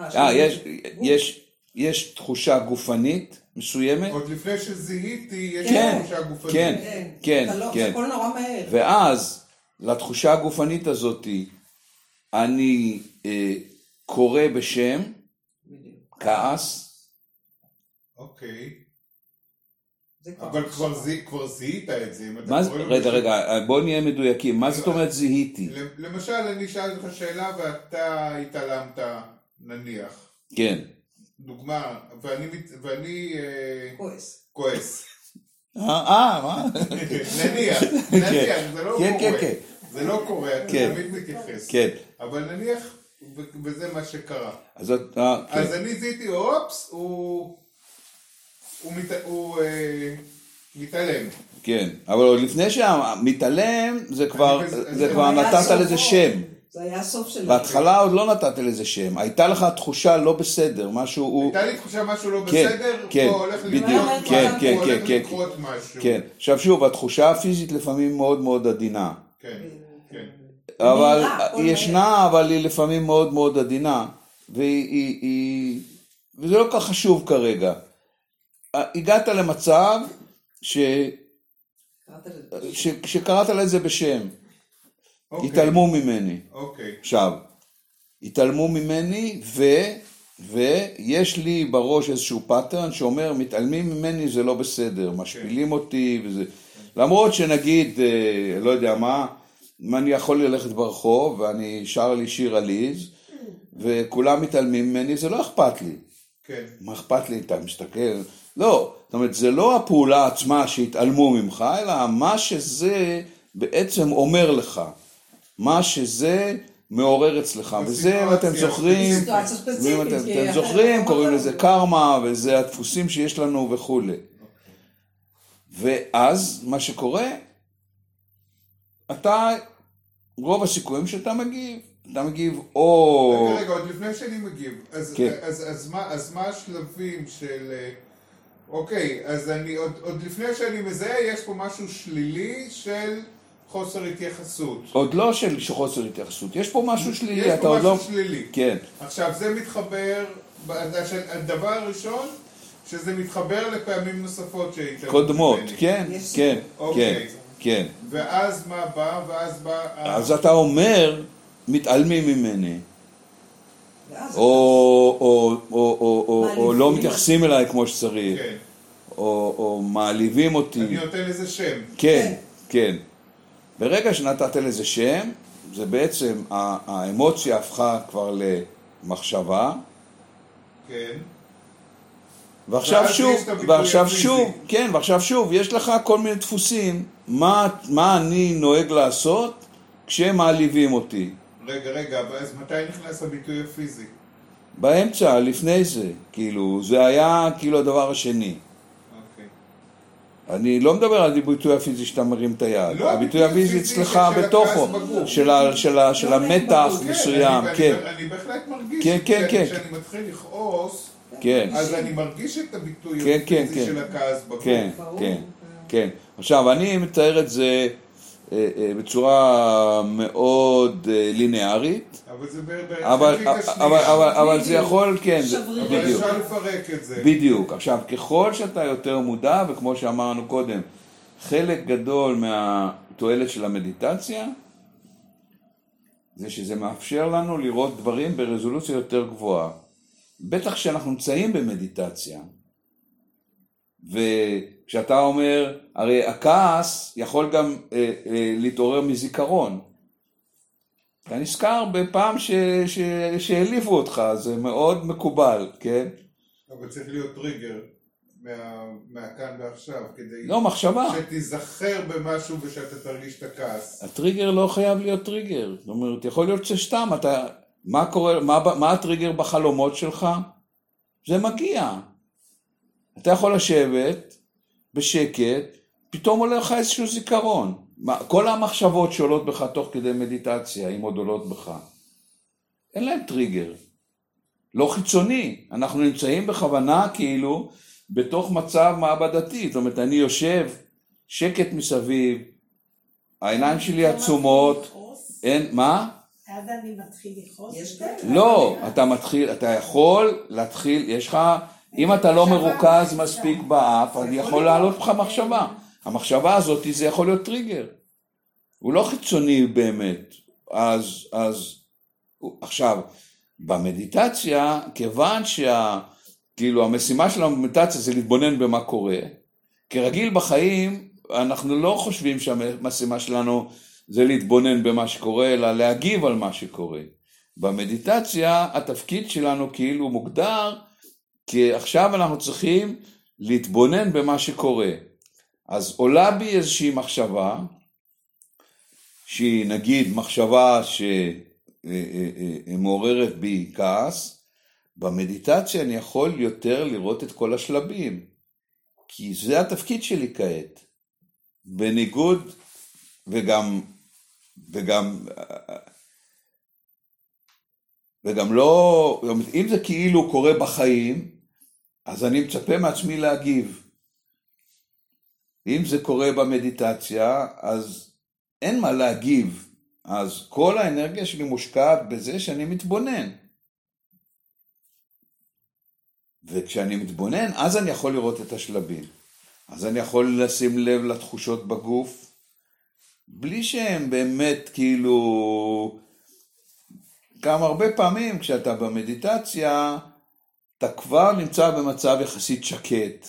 אה, יש, יש, יש תחושה גופנית מסוימת, עוד לפני שזיהיתי, יש כן, תחושה גופנית. כן. כן, כן, לא- כן. הכל נורא מהר. ואז לתחושה הגופנית הזאת אני אה, קורא בשם. כעס, אוקיי. אבל. כבר זיהי- כבר זיהית את זה. רגע. רגע, בוא נהיה מדויקים, מה זאת אומרת זיהיתי? למשל, אני שאלתי אותך שאלה ואתה התעלמת, נניח. כן, דוגמה, ואני, ואני אה, כועס. כועס. אה, אה, מה? נניח, נניח, זה לא כן, כן, קורה. כן. זה לא קורה, אתה כן. תמיד מתייחס. כן, אבל נניח, וזה מה שקרה. אה, כן. אז אני זיהיתי, אופס, הוא... הוא מת- הוא, אה, מתעלם. כן, אבל עוד לפני שהמתעלם, זה כבר, אני- זה זה כבר נתת. לזה שם. זה היה הסוף של בהתחלה עוד לא נתת לזה שם, הייתה לך תחושה לא בסדר, משהו הוא... הייתה לי תחושה משהו לא כן, בסדר, כן, פה הולך לקרות כן, משהו, כן, הולך כן, כן, לקרות משהו. כן, עכשיו שוב, התחושה הפיזית לפעמים מאוד מאוד עדינה. כן, כן. אבל היא ישנה, אבל היא לפעמים מאוד מאוד עדינה, והיא, היא, היא, וזה לא כל כך חשוב כרגע. הגעת למצב ש. ש, שקראת לזה בשם, אוקיי, התעלמו ממני. אוקיי. עכשיו, התעלמו ממני, ו, ויש לי בראש איזשהו pattern שאומר, מתעלמים ממני זה לא בסדר, משפילים אותי, וזה... למרות שנגיד, אה, לא יודע מה, אם אני יכול ללכת ברחוב, ואני שר לי שיר עליז, וכולם מתעלמים ממני, זה לא אכפת לי. כן. מה אכפת לי, אתה מסתכל? לא, זאת אומרת, זה לא הפעולה עצמה שהתעלמו ממך, אלא מה שזה בעצם אומר לך. מה שזה מעורר אצלך. וזה, אם אתם זוכרים, ואם אתם, זוכרים, לא קוראים לזה. קרמה, וזה הדפוסים שיש לנו וכולי. ואז, מה שקורה, אתה, רוב הסיכויים שאתה מגיב. אתה מגיב או... רגע, רגע, עוד לפני שאני מגיב, אז, כן. אז, אז, מה, אז מה השלבים של... אוקיי, אז אני, עוד, עוד לפני שאני מזהה, יש פה משהו שלילי של חוסר התייחסות. עוד לא של חוסר התייחסות, יש פה משהו שלילי, יש אתה פה עוד לא... משהו שלילי. כן, עכשיו, זה מתחבר, הדבר הראשון, שזה מתחבר לפעמים נוספות שהיית... קודמות. כן, יש- כן, כן, אוקיי. כן. ואז מה בא? ואז בא... אז אתה אומר, מתעלמים ממני, או, או, או, או, או, או לא מעליבים. מתייחסים אליי כמו שצריך, כן. או, או מעליבים אותי. אני נותן לזה שם. כן, כן. ברגע שנתת לזה שם, זה בעצם, האמוציה הפכה כבר למחשבה, כן. ועכשיו שוב, ועכשיו. שוב, כן, ועכשיו שוב, יש לך כל מיני דפוסים, מה, מה אני נוהג לעשות כשמעליבים אותי. רגע, רגע, אז מתי נכנס הביטוי הפיזי? באמצע, לפני זה, כאילו, זה היה כאילו הדבר השני. אוקיי. אני לא מדבר על הביטוי הפיזי שאתה מרים את היד, לא, הביטוי הפיזי אצלך של בתוכו. של ה- של ה- של לא המתח בגוף. מסוים, אני- כן, אני, אני בהחלט מרגיש, כן, כן, כן. כשאני מתחיל לכעוס, כן, אז אני מרגיש את הביטוי כן, כן, הפיזי כן. של הכעס בגוף. כן. כן, כן. עכשיו, אני מתאר את זה בצורה מאוד אה, ליניארית, אבל זה ב- אבל, בחלקית השנייה. אבל, אבל, אבל זה. יכול, כן, זה- שברירי. אבל בדיוק, אפשר לפרק את זה. בדיוק. עכשיו, ככל שאתה יותר מודע, וכמו שאמרנו קודם, חלק גדול מהתועלת של המדיטציה, זה שזה מאפשר לנו לראות דברים ברזולוציה יותר גבוהה. בטח כשאנחנו נמצאים במדיטציה. וכשאתה אומר, הרי הכעס יכול גם אה, אה, להתעורר מזיכרון. אתה נזכר בפעם ש, ש, שהעליבו אותך, זה מאוד מקובל, כן? אבל צריך להיות טריגר מה- מהכאן ועכשיו, כדי לא, מחשבה. שתיזכר במשהו ושאתה תרגיש את הכעס. הטריגר לא חייב להיות טריגר. זאת אומרת, יכול להיות שסתם אתה... מה קורה, מה, מה הטריגר בחלומות שלך? זה מגיע. אתה יכול לשבת בשקט, פתאום עולה לך איזשהו זיכרון. מה, כל המחשבות שעולות בך תוך כדי מדיטציה, אם עוד עולות בך, אין להם טריגר. לא חיצוני, אנחנו נמצאים בכוונה כאילו בתוך מצב מעבדתי, זאת אומרת אני יושב, שקט מסביב, העיניים שלי עצומות, אין, מה? אז אני מתחיל לכעוס. לא, אתה מתחיל, אתה יכול להתחיל, יש לך, אם אתה לא מרוכז מספיק באף, אז יכול לעלות לך מחשבה. המחשבה הזאת זה יכול להיות טריגר. הוא לא חיצוני באמת. אז, אז, עכשיו, במדיטציה, כיוון שה... כאילו המשימה של המדיטציה זה להתבונן במה קורה, כרגיל בחיים אנחנו לא חושבים שהמשימה שלנו זה להתבונן במה שקורה, אלא להגיב על מה שקורה. במדיטציה התפקיד שלנו כאילו מוגדר כי עכשיו אנחנו צריכים להתבונן במה שקורה. אז עולה בי איזושהי מחשבה, שהיא נגיד מחשבה שמעוררת בי כעס, במדיטציה אני יכול יותר לראות את כל השלבים, כי זה התפקיד שלי כעת. בניגוד, וגם, וגם, וגם לא, אם זה כאילו קורה בחיים, אז אני מצפה מעצמי להגיב. אם זה קורה במדיטציה, אז אין מה להגיב. אז כל האנרגיה שלי מושקעת בזה שאני מתבונן. וכשאני מתבונן, אז אני יכול לראות את השלבים. אז אני יכול לשים לב לתחושות בגוף, בלי שהם באמת כאילו... גם הרבה פעמים כשאתה במדיטציה, אתה כבר נמצא במצב יחסית שקט.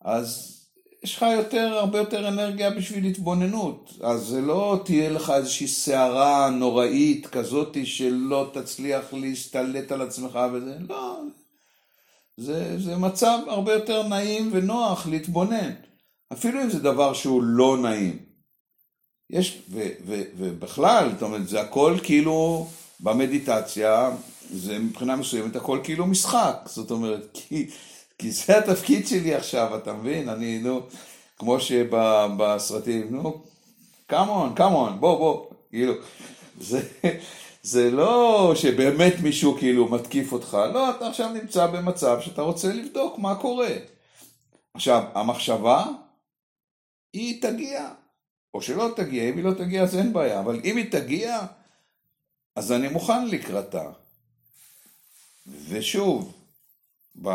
אז יש לך יותר, הרבה יותר אנרגיה בשביל התבוננות. אז זה לא תהיה לך איזושהי סערה נוראית כזאת שלא תצליח להשתלט על עצמך וזה, לא. זה, זה מצב הרבה יותר נעים ונוח להתבונן. אפילו אם זה דבר שהוא לא נעים. יש, ו, ו, ובכלל, זאת אומרת, זה הכל כאילו במדיטציה, זה מבחינה מסוימת הכל כאילו משחק. זאת אומרת, כי... כי זה התפקיד שלי עכשיו, אתה מבין? אני, נו, כמו שבסרטים, נו, קאמון, קאמון, בוא, בוא, כאילו, זה, זה לא שבאמת מישהו כאילו מתקיף אותך, לא, אתה עכשיו נמצא במצב שאתה רוצה לבדוק מה קורה. עכשיו, המחשבה, היא תגיע, או שלא תגיע, אם היא לא תגיע אז אין בעיה, אבל אם היא תגיע, אז אני מוכן לקראתה. ושוב, ב...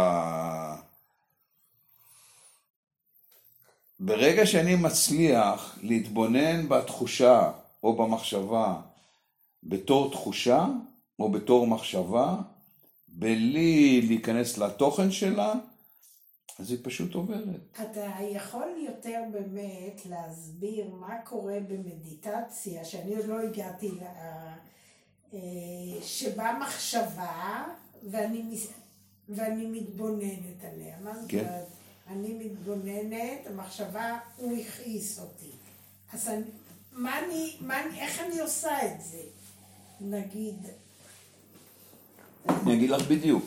ברגע שאני מצליח להתבונן בתחושה או במחשבה בתור תחושה או בתור מחשבה, בלי להיכנס לתוכן שלה, אז היא פשוט עוברת. אתה יכול יותר באמת להסביר מה קורה במדיטציה, שאני עוד לא הגעתי ל... אה, שבה מחשבה ואני ואני מתבוננת עליה. מה זאת כן. אומרת? אני מתבוננת, המחשבה, הוא הכעיס אותי. אז אני, מה אני, מה אני, איך אני עושה את זה? נגיד, אני אגיד לך בדיוק.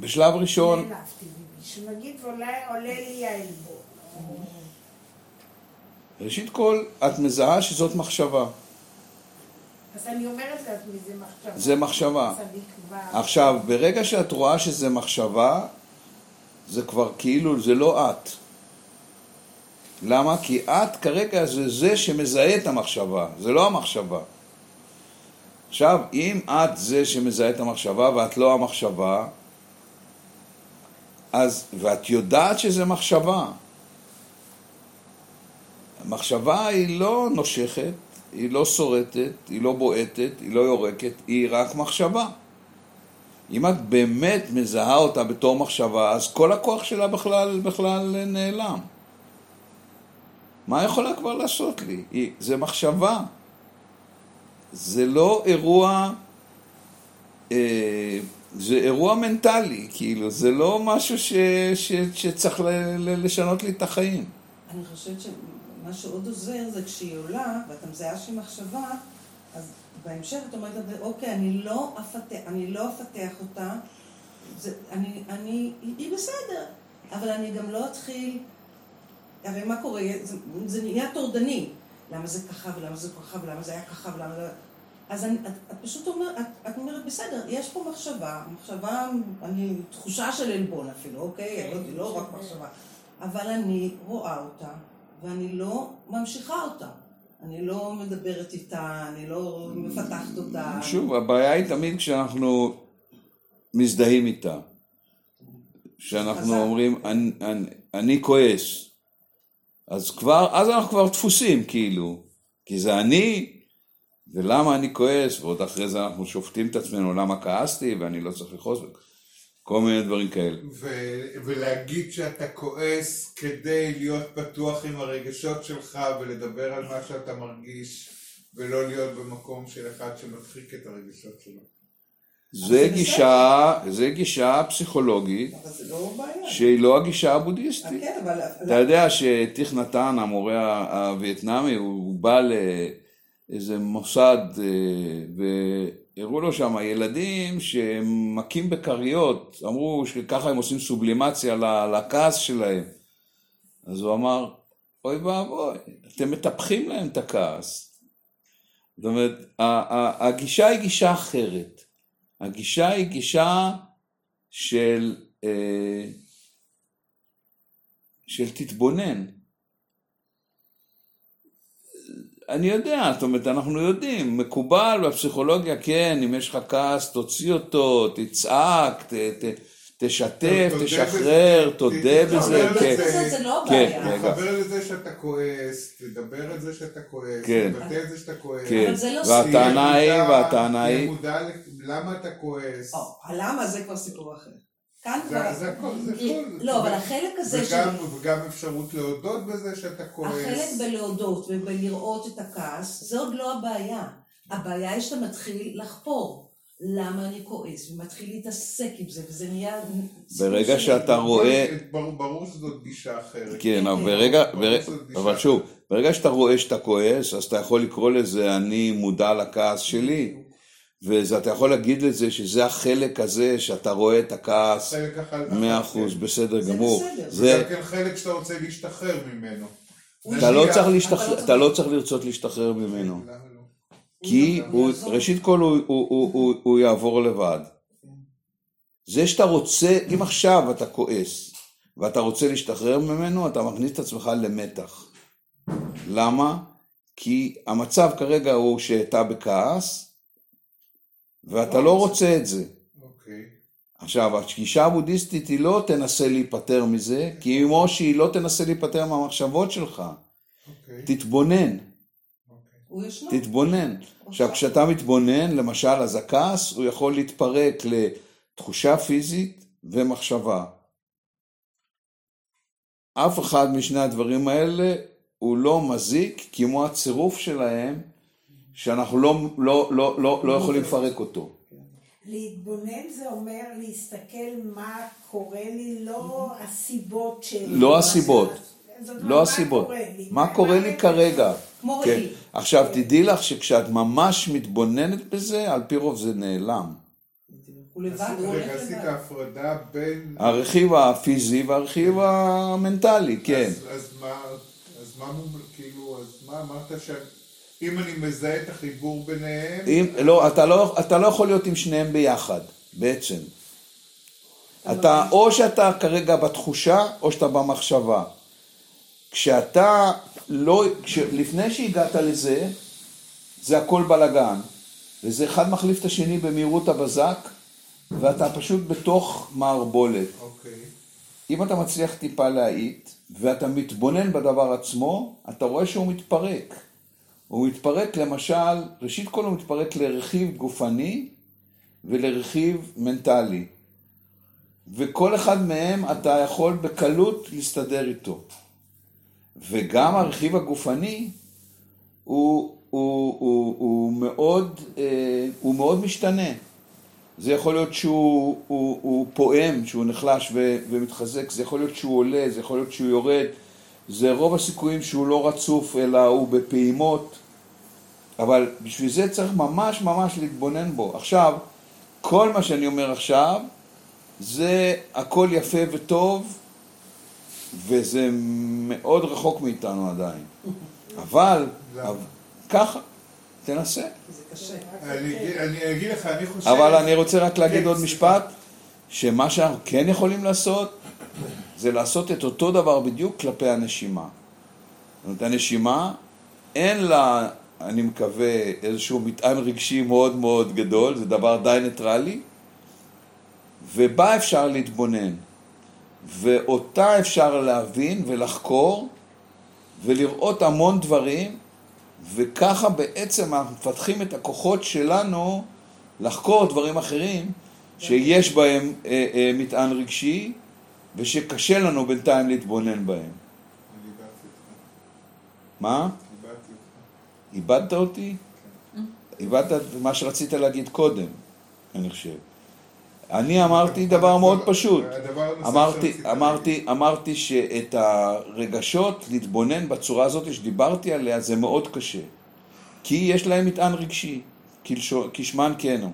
בשלב ראשון, נעלבתי ממישהו, נגיד עולה לי העלבון. ראשית כל, את מזהה שזאת מחשבה. אז אני אומרת לעצמי, זה מחשבה. זה מחשבה. עכשיו, ברגע שאת רואה שזה מחשבה, זה כבר כאילו, זה לא את. למה? כי את כרגע זה זה שמזהה את המחשבה, זה לא המחשבה. עכשיו, אם את זה שמזהה את המחשבה ואת לא המחשבה, אז, ואת יודעת שזה מחשבה. המחשבה היא לא נושכת, היא לא שורטת, היא לא בועטת, היא לא יורקת, היא רק מחשבה. אם את באמת מזהה אותה בתור מחשבה, אז כל הכוח שלה בכלל, בכלל נעלם. מה יכולה כבר לעשות לי? היא, זה מחשבה. זה לא אירוע, אה, זה אירוע מנטלי, כאילו, זה לא משהו ש, ש, שצריך ל, ל, לשנות לי את החיים. אני חושבת שמה שעוד עוזר זה כשהיא עולה, ואתה מזהה שהיא מחשבה, אז בהמשך את אומרת, אוקיי, אני לא אפתח, אני לא אפתח אותה, זה, אני, אני, היא היא בסדר. אבל אני גם לא אתחיל... הרי מה קורה? זה, זה נהיה טורדני. למה זה ככה, ולמה זה ככה, ולמה זה היה ככה, ולמה זה... אז אני, את, את פשוט אומרת, את, את אומרת, בסדר, יש פה מחשבה, מחשבה, אני, תחושה של עלבון אפילו, אוקיי? לא, לא רק מחשבה. אבל אני רואה אותה, ואני לא ממשיכה אותה. אני לא מדברת איתה, אני לא מפתחת אותה. שוב, הבעיה היא תמיד כשאנחנו מזדהים איתה. כשאנחנו. אומרים, אני, אני, אני כועס. אז כבר, אז אנחנו כבר דפוסים, כאילו. כי זה אני, ולמה אני כועס, ועוד אחרי זה אנחנו שופטים את עצמנו למה כעסתי, ואני לא צריך לכעוס, כל מיני דברים כאלה. ו- ולהגיד שאתה כועס כדי להיות פתוח עם הרגשות שלך ולדבר על מה שאתה מרגיש ולא להיות במקום של אחד שמדחיק את הרגשות שלו. זה גישה, זה גישה פסיכולוגית, לא. שהיא לא הגישה הבודהיסטית. כן, אבל... אתה יודע שטיך נתן, המורה הווייטנאמי, הוא בא לאיזה מוסד אה, והראו לו שם ילדים שמכים בכריות, אמרו שככה הם עושים סובלימציה לכעס שלהם. אז הוא אמר, אוי ואבוי, אתם מטפחים להם את הכעס. זאת אומרת, הגישה היא גישה אחרת. הגישה היא גישה של... אה, של תתבונן. אני יודע, זאת אומרת, אנחנו יודעים, מקובל בפסיכולוגיה, כן, אם יש לך כעס, תוציא אותו, תצעק, ת, ת, תשתף, תודה תשחרר, בזה, תודה תתחבר בזה, לזה. כן. זה, זה לא כן, הבעיה. רגע. תחבר לזה שאתה כועס, תדבר על זה שאתה כועס, כן. תבטא את זה שאתה כועס. כן, אבל זה לא והטענה תהיה היא, והטענה היא, למה אתה כועס. או, הלמה זה כבר סיפור אחר. כאן כבר... זה הכל, זה הכל. לא, אבל החלק הזה של... וגם, וגם אפשרות להודות בזה שאתה כועס. החלק בלהודות ובלראות את הכעס, זה עוד לא הבעיה. הבעיה היא שאתה מתחיל לחפור. למה אני כועס? ומתחיל להתעסק עם זה, וזה נהיה... ברגע שאתה. רואה, ברור, שזאת גישה אחרת. כן, אבל כן. ברגע, אבל שוב. ברגע שאתה רואה שאתה כועס, אז אתה יכול לקרוא לזה אני מודע לכעס שלי, ואתה יכול להגיד לזה שזה החלק הזה שאתה רואה את הכעס. מאה אחוז, כן. בסדר זה גמור. בסדר. זה, גם כן חלק שאתה רוצה להשתחרר ממנו. אתה לא צריך לא אתה לא צריך לרצות להשתחרר ממנו. לא? כי. ראשית כל הוא, הוא, הוא, הוא, הוא יעבור לבד. זה שאתה רוצה, אם עכשיו אתה כועס ואתה רוצה להשתחרר ממנו, אתה מכניס את עצמך למתח. למה? כי המצב כרגע הוא שאתה בכעס ואתה לא רוצה את זה. אוקיי. עכשיו, הגישה הבודהיסטית היא לא תנסה להיפטר מזה, כי כמו שהיא לא תנסה להיפטר מהמחשבות שלך, אוקיי. תתבונן. אוקיי. תתבונן. עכשיו, כשאתה מתבונן, למשל, אז הכעס, הוא יכול להתפרק לתחושה פיזית ומחשבה. אף אחד משני הדברים האלה הוא לא מזיק כמו הצירוף שלהם, שאנחנו לא, לא, לא, לא, לא יכולים לפרק אותו. להתבונן זה אומר להסתכל מה קורה לי, לא הסיבות שלי. לא הסיבות. לא הסיבות. מה קורה לי כרגע? כמו כן. עכשיו, תדעי לך שכשאת ממש מתבוננת בזה, על פי רוב זה נעלם. עשית. הפרדה בין... הרכיב הפיזי והרכיב המנטלי, כן. אז, מה, אז מה, כאילו, אז מה אמרת ש... אם אני מזהה את החיבור ביניהם... אם, לא, אתה לא, אתה לא יכול להיות עם שניהם ביחד, בעצם. אתה, או שאתה כרגע בתחושה, או שאתה במחשבה. כשאתה לא, כש, לפני שהגעת לזה, זה הכל בלאגן, וזה אחד מחליף את השני במהירות הבזק, ואתה פשוט בתוך מערבולת. אוקיי. אם אתה מצליח טיפה להאיט, ואתה מתבונן בדבר עצמו, אתה רואה שהוא מתפרק. הוא מתפרק למשל, ראשית כל הוא מתפרק לרכיב גופני ולרכיב מנטלי. וכל אחד מהם אתה יכול בקלות להסתדר איתו. וגם הרכיב הגופני הוא, הוא, הוא, הוא, מאוד, אה, הוא מאוד משתנה. זה יכול להיות שהוא הוא, הוא פועם, שהוא נחלש ו, ומתחזק, זה יכול להיות שהוא עולה, זה יכול להיות שהוא יורד, זה רוב הסיכויים שהוא לא רצוף אלא הוא בפעימות, אבל בשביל זה צריך ממש ממש להתבונן בו. עכשיו, כל מה שאני אומר עכשיו זה הכל יפה וטוב וזה מאוד רחוק מאיתנו עדיין. אבל, ככה, תנסה. זה קשה. אני אגיד- לך, אני חושב... אבל אני רוצה רק להגיד כן, עוד. משפט, שמה שאנחנו כן יכולים לעשות, זה לעשות את אותו דבר בדיוק כלפי הנשימה. זאת אומרת, הנשימה, אין לה, אני מקווה, איזשהו מטען רגשי מאוד מאוד גדול, זה דבר די ניטרלי, ובה אפשר להתבונן. ואותה אפשר להבין ולחקור ולראות המון דברים, וככה בעצם אנחנו מפתחים את הכוחות שלנו לחקור דברים אחרים שיש בהם אה, אה, מטען רגשי ושקשה לנו בינתיים להתבונן בהם. מה? איבדת אותי? איבדת את מה שרצית להגיד קודם, אני חושב. אני אמרתי דבר מאוד פשוט. הדבר הנוסף אמרתי, אמרתי, אמרתי שאת הרגשות, להתבונן בצורה הזאת שדיברתי עליה, זה מאוד קשה. כי יש להם מטען רגשי, כשמן כן הוא.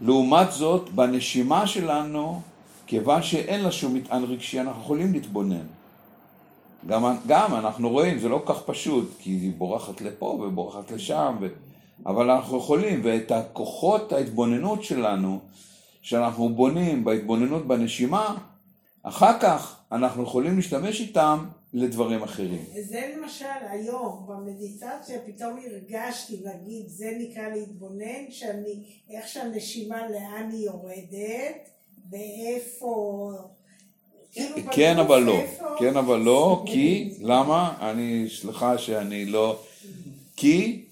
לעומת זאת, בנשימה שלנו, כיוון שאין לה שום מטען רגשי, אנחנו יכולים להתבונן. גם, גם אנחנו רואים, זה לא כל כך פשוט, כי היא בורחת לפה ובורחת לשם, ו... אבל אנחנו יכולים, ואת הכוחות ההתבוננות שלנו, שאנחנו בונים בהתבוננות בנשימה, אחר כך אנחנו יכולים להשתמש איתם לדברים אחרים. זה למשל היום במדיטציה פתאום הרגשתי להגיד זה נקרא להתבונן שאני איך שהנשימה לאן היא יורדת ואיפה כן אבל לא, איפה- כן אבל לא, כי, למה? אני, סליחה שאני לא, כי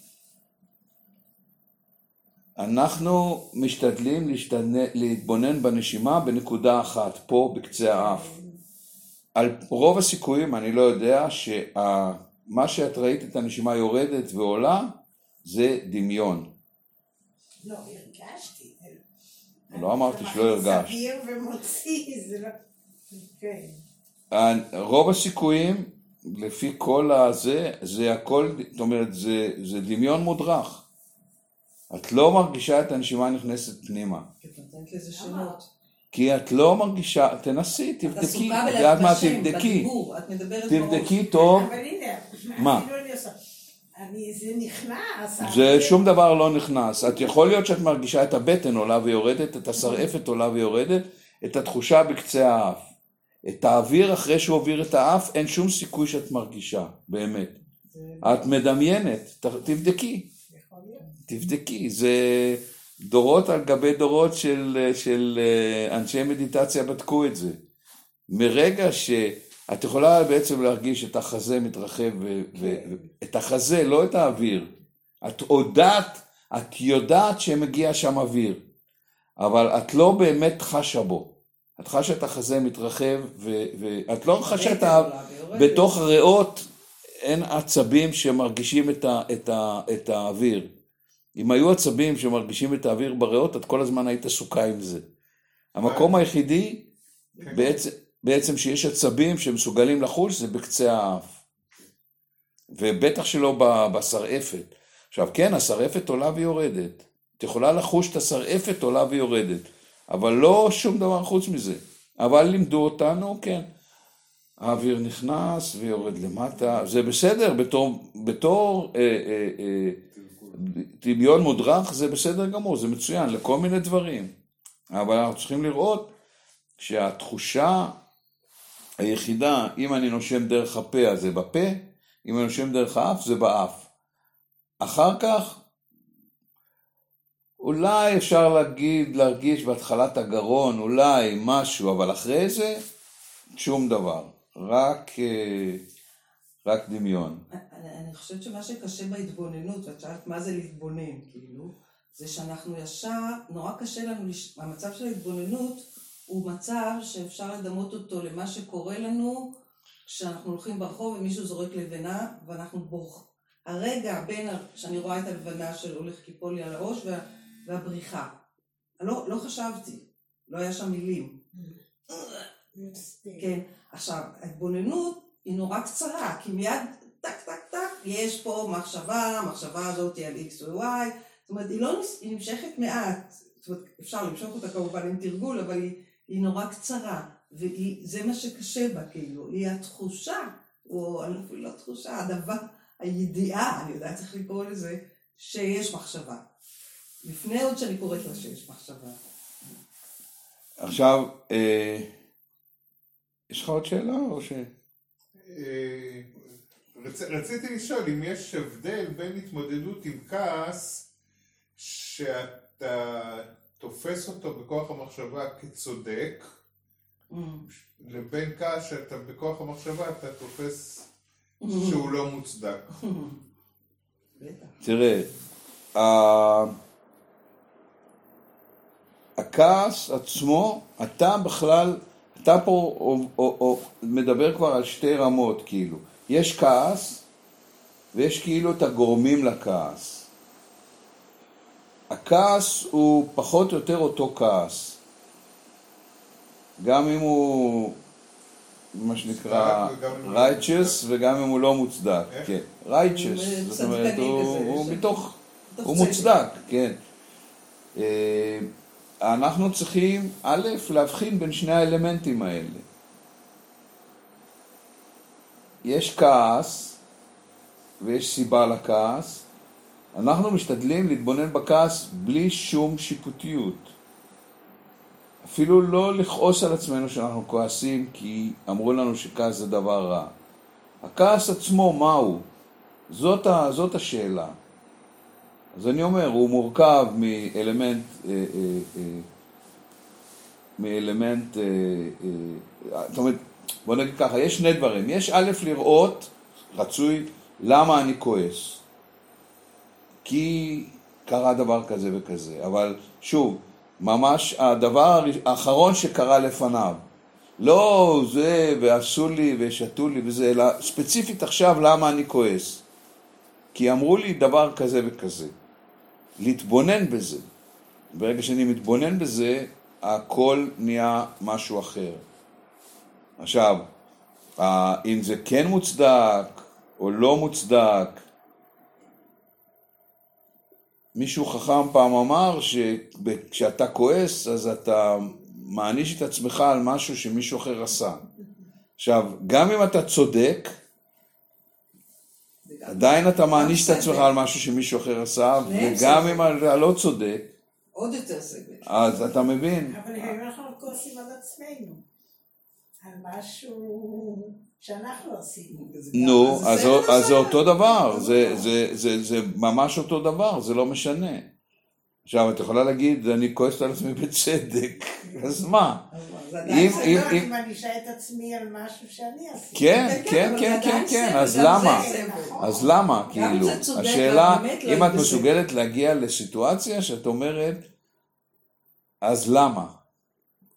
אנחנו משתדלים להשתנה, להתבונן בנשימה בנקודה אחת, פה בקצה האף. על רוב הסיכויים, אני לא יודע, שמה שאת ראית את הנשימה יורדת ועולה, זה דמיון. לא הרגשתי לא אמרתי שלא הרגשת. סביר ומוציא זה לא כן רוב הסיכויים, לפי כל הזה, זה הכל, זאת אומרת, זה, זה דמיון מודרך. את לא מרגישה את הנשימה נכנסת פנימה. כי את לא מרגישה, תנסי, תבדקי, את יודעת מה, תבדקי. תבדקי טוב, אבל הנה מה? אני זה נכנס זה שום דבר לא נכנס. את יכול להיות שאת מרגישה את הבטן עולה ויורדת, את השרעפת עולה ויורדת, את התחושה בקצה האף. את האוויר אחרי שהוא עובר את האף, אין שום סיכוי שאת מרגישה, באמת. את מדמיינת, תבדקי. תבדקי, זה דורות על גבי דורות של, של אה, אנשי מדיטציה בדקו את זה. מרגע שאת יכולה בעצם להרגיש את החזה מתרחב, ו- את החזה, לא את האוויר. את יודעת, את יודעת שמגיע שם אוויר, אבל את לא באמת חשה בו. את חשה את החזה מתרחב, ואת לא חשה את ה... בתוך הריאות אין עצבים שמרגישים את, ה, את, ה, את האוויר. אם היו עצבים שמרגישים את האוויר בריאות, את כל הזמן היית עסוקה עם זה. המקום היחידי כן. בעצם, בעצם שיש עצבים שמסוגלים לחוש זה בקצה האף. ובטח שלא בשרעפת. עכשיו כן, השרעפת עולה ויורדת. את יכולה לחוש את השרעפת עולה ויורדת, אבל לא שום דבר חוץ מזה. אבל לימדו אותנו, כן. האוויר נכנס ויורד למטה, זה בסדר, בתור, בתור אה, אה, אה, דמיון מודרך זה בסדר גמור, זה מצוין לכל מיני דברים. אבל אנחנו צריכים לראות שהתחושה היחידה, אם אני נושם דרך הפה אז זה בפה, אם אני נושם דרך האף זה באף. אחר כך אולי אפשר להגיד, להרגיש בהתחלת הגרון, אולי משהו, אבל אחרי זה שום דבר, רק, אה, רק דמיון. אני, חושבת שמה שקשה בהתבוננות, ואת שאלת מה זה להתבונן, כאילו, זה שאנחנו ישר, נורא קשה לנו, המצב של ההתבוננות הוא מצב שאפשר לדמות אותו למה שקורה לנו כשאנחנו הולכים ברחוב ומישהו זורק לבנה ואנחנו בורח. הרגע בין שאני רואה את הלבנה של הולך ליפול לי על הראש וה, והבריחה. לא, לא חשבתי, לא היה שם מילים. כן, עכשיו, ההתבוננות היא נורא קצרה, כי מיד טק טק טק, יש פה מחשבה, המחשבה הזאת היא על x ו-y, זאת אומרת, היא לא נמשכת מעט, זאת אומרת, אפשר למשוך אותה כמובן עם תרגול, אבל היא, היא נורא קצרה. וזה מה שקשה בה, כאילו, היא התחושה, או אפילו לא תחושה, הדבר, הידיעה, אני יודעת איך לקרוא לזה, שיש מחשבה. לפני עוד שאני קוראת לה שיש מחשבה. עכשיו, אה, יש לך עוד שאלה או ש... אה, רצ... רציתי לשאול אם יש הבדל בין התמודדות עם כעס שאתה תופס אותו בכוח המחשבה כצודק Mm. לבין כעס שאתה בכוח המחשבה אתה תופס שהוא לא מוצדק. בטח. תראה, הכעס עצמו, אתה בכלל, אתה פה או, או, או, מדבר כבר על שתי רמות, כאילו. יש כעס, ויש כאילו את הגורמים לכעס. הכעס הוא פחות או יותר אותו כעס. גם אם הוא, מה שנקרא, מוצדק וגם אם הוא לא righteous. וגם אם הוא לא מוצדק? כן. righteous, הוא זאת אומרת, הוא, מתוך, הוא צדק. מוצדק, כן. אה, אנחנו צריכים, א', להבחין בין שני האלמנטים האלה. יש כעס, ויש סיבה לכעס. אנחנו משתדלים להתבונן בכעס בלי שום שיפוטיות. אפילו לא לכעוס על עצמנו שאנחנו כועסים כי אמרו לנו שכעס זה דבר רע. הכעס עצמו, מהו? זאת, ה, זאת השאלה. אז אני אומר, הוא מורכב מאלמנט, אה, אה, אה, מאלמנט, זאת אומרת, בוא נגיד ככה, יש שני דברים. יש א', לראות, רצוי, למה אני כועס. כי קרה דבר כזה וכזה. אבל שוב, ממש הדבר האחרון שקרה לפניו. לא זה, ועשו לי, ושתו לי וזה, אלא ספציפית עכשיו למה אני כועס. כי אמרו לי דבר כזה וכזה. להתבונן בזה. ברגע שאני מתבונן בזה, הכל נהיה משהו אחר. עכשיו, אם זה כן מוצדק או לא מוצדק, מישהו חכם פעם אמר שכשאתה כועס אז אתה מעניש את עצמך על משהו שמישהו אחר עשה. עכשיו, גם אם אתה צודק, עדיין אתה מעניש את. עצמך על משהו שמישהו אחר עשה, וגם. אם אתה לא צודק, עוד יותר סבל. אז אתה מבין. אבל אנחנו כועסים על עצמנו, על משהו שאנחנו עשינו. וזה גם- נו, אז זה נוסף. אותו דבר, זה- ממש אותו דבר, זה לא משנה. עכשיו, את יכולה להגיד, אני כועסת על עצמי בצדק, אז מה? אז עדיין אני מענישה את עצמי על משהו שאני עשיתי. כן, כן, כן, כן, כן, כן, אז למה? סבל. אז למה, כאילו? השאלה, לא אם את. מסוגלת להגיע לסיטואציה שאת אומרת, אז למה?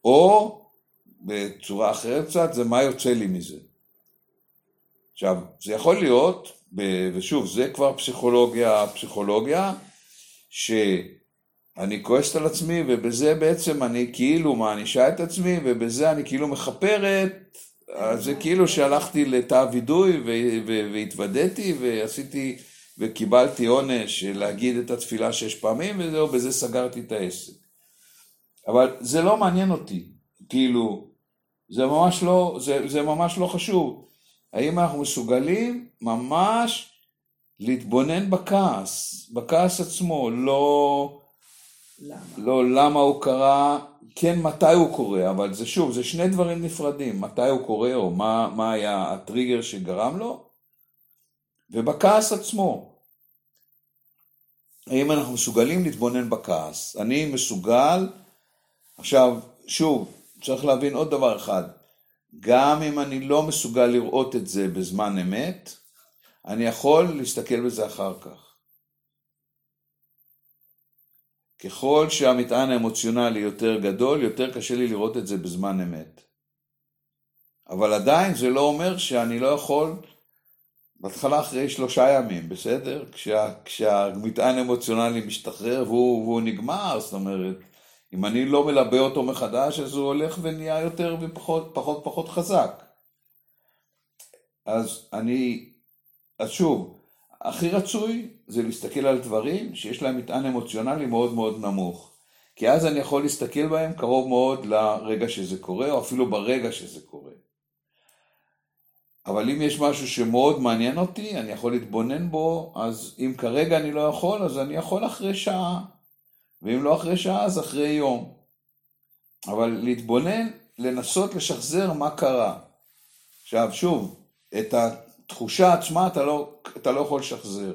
או, בצורה אחרת קצת, זה מה יוצא לי מזה. עכשיו, זה יכול להיות, ושוב, זה כבר פסיכולוגיה, פסיכולוגיה, שאני כועסת על עצמי, ובזה בעצם אני כאילו מענישה את עצמי, ובזה אני כאילו מכפרת, אז זה כאילו שהלכתי לתא וידוי והתוודעתי ועשיתי וקיבלתי עונש להגיד את התפילה שש פעמים וזהו, בזה סגרתי את העסק. אבל זה לא מעניין אותי, כאילו, זה ממש לא, זה, זה ממש לא חשוב. האם אנחנו מסוגלים ממש להתבונן בכעס, בכעס עצמו, לא, למה? לא למה הוא קרה, כן מתי הוא קורה, אבל זה שוב, זה שני דברים נפרדים, מתי הוא קורה או מה, מה היה הטריגר שגרם לו, ובכעס עצמו. האם אנחנו מסוגלים להתבונן בכעס? אני מסוגל, עכשיו, שוב, צריך להבין עוד דבר אחד, גם אם אני לא מסוגל לראות את זה בזמן אמת, אני יכול להסתכל בזה אחר כך. ככל שהמטען האמוציונלי יותר גדול, יותר קשה לי לראות את זה בזמן אמת. אבל עדיין זה לא אומר שאני לא יכול, בהתחלה אחרי שלושה ימים, בסדר? כשה, כשהמטען האמוציונלי משתחרר והוא, והוא נגמר, זאת אומרת, אם אני לא מלבה אותו מחדש, אז הוא הולך ונהיה יותר ופחות פחות, פחות חזק. אז אני, אז שוב, הכי רצוי זה להסתכל על דברים שיש להם מטען אמוציונלי מאוד מאוד נמוך. כי אז אני יכול להסתכל בהם קרוב מאוד לרגע שזה קורה, או אפילו ברגע שזה קורה. אבל אם יש משהו שמאוד מעניין אותי, אני יכול להתבונן בו, אז אם כרגע אני לא יכול, אז אני יכול אחרי שעה. ואם לא אחרי שעה, אז אחרי יום. אבל להתבונן, לנסות לשחזר מה קרה. עכשיו, שוב, את התחושה עצמה אתה לא, אתה לא יכול לשחזר.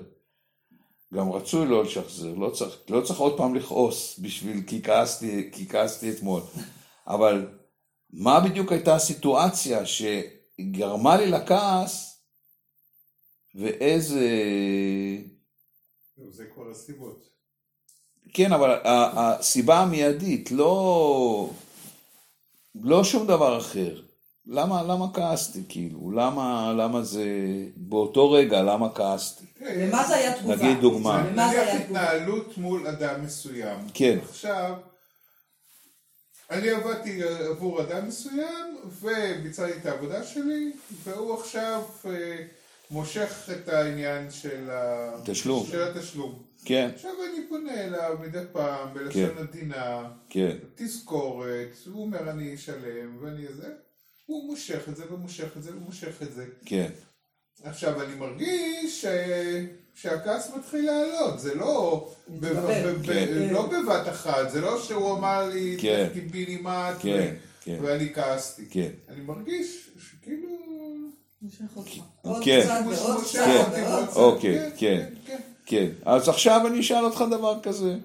גם רצוי לא לשחזר, לא צריך, לא צריך עוד פעם לכעוס בשביל כי כעסתי, כי כעסתי אתמול. אבל מה בדיוק הייתה הסיטואציה שגרמה לי לכעס, ואיזה... זה כל הסיבות. כן, אבל ה- הסיבה המיידית, לא, לא שום דבר אחר. למה, למה כעסתי, כאילו? למה, למה זה... באותו רגע, למה כעסתי? ומה זה היה תגובה? נגיד דוגמה. זה ומה זה נניח היה תגובה? התנהלות מול אדם מסוים. כן. עכשיו, אני עבדתי עבור אדם מסוים, וביצעתי את העבודה שלי, והוא עכשיו אה, מושך את העניין של, ה... של התשלום. כן, עכשיו אני פונה אליו מדי פעם בלשון עדינה, כן, תזכורת, הוא אומר אני אשלם ואני זה, הוא מושך את זה ומושך את זה ומושך את זה. כן, עכשיו אני מרגיש ש... שהכעס מתחיל לעלות, זה לא, ב... ב... ב... כן. לא בבת אחת, זה לא שהוא אמר לי כן. קיבינימט כן, כן. ואני כעסתי. כן. אני מרגיש שכאילו... מושך אותך. עוד כן. קצת הוא ועוד קצת ועוד קצת. אוקיי, קצת. כן. כן. אז עכשיו אני אשאל אותך דבר כזה.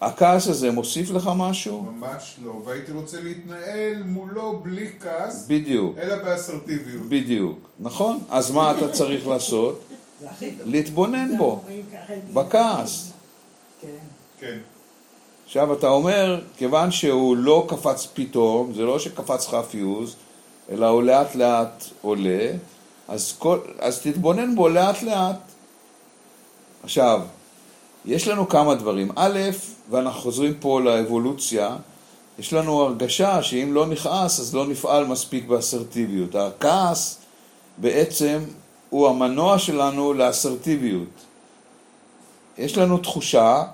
הכעס הזה מוסיף לך משהו? ממש לא, והייתי רוצה להתנהל מולו בלי כעס, בדיוק, אלא באסרטיביות. בדיוק. נכון? אז מה אתה צריך לעשות? להתבונן בו, בכעס. כן. כן. עכשיו אתה אומר, כיוון שהוא לא קפץ פתאום, זה לא שקפץ לך הפיוז, אלא הוא לאט לאט עולה, אז, כל, אז תתבונן בו לאט לאט. עכשיו, יש לנו כמה דברים. א', ואנחנו חוזרים פה לאבולוציה, יש לנו הרגשה שאם לא נכעס, אז לא נפעל מספיק באסרטיביות. הכעס בעצם הוא המנוע שלנו לאסרטיביות. יש לנו תחושה,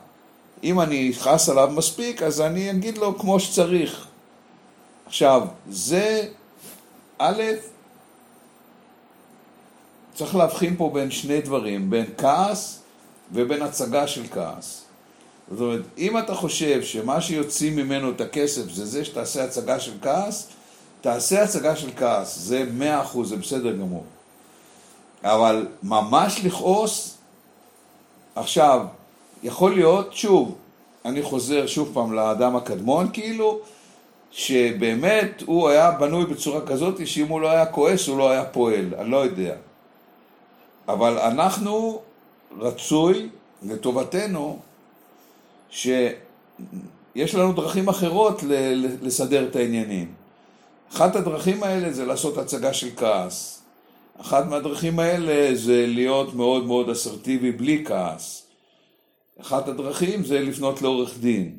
אם אני אכעס עליו מספיק, אז אני אגיד לו כמו שצריך. עכשיו, זה, א', צריך להבחין פה בין שני דברים, בין כעס ובין הצגה של כעס. זאת אומרת, אם אתה חושב שמה שיוציא ממנו את הכסף זה זה שתעשה הצגה של כעס, תעשה הצגה של כעס, זה מאה אחוז, זה בסדר גמור. אבל ממש לכעוס, עכשיו, יכול להיות, שוב, אני חוזר שוב פעם לאדם הקדמון, כאילו, שבאמת הוא היה בנוי בצורה כזאת שאם הוא לא היה כועס הוא לא היה פועל, אני לא יודע. אבל אנחנו, רצוי, לטובתנו, שיש לנו דרכים אחרות לסדר את העניינים. אחת הדרכים האלה זה לעשות הצגה של כעס. אחת מהדרכים האלה זה להיות מאוד מאוד אסרטיבי בלי כעס. אחת הדרכים זה לפנות לעורך דין.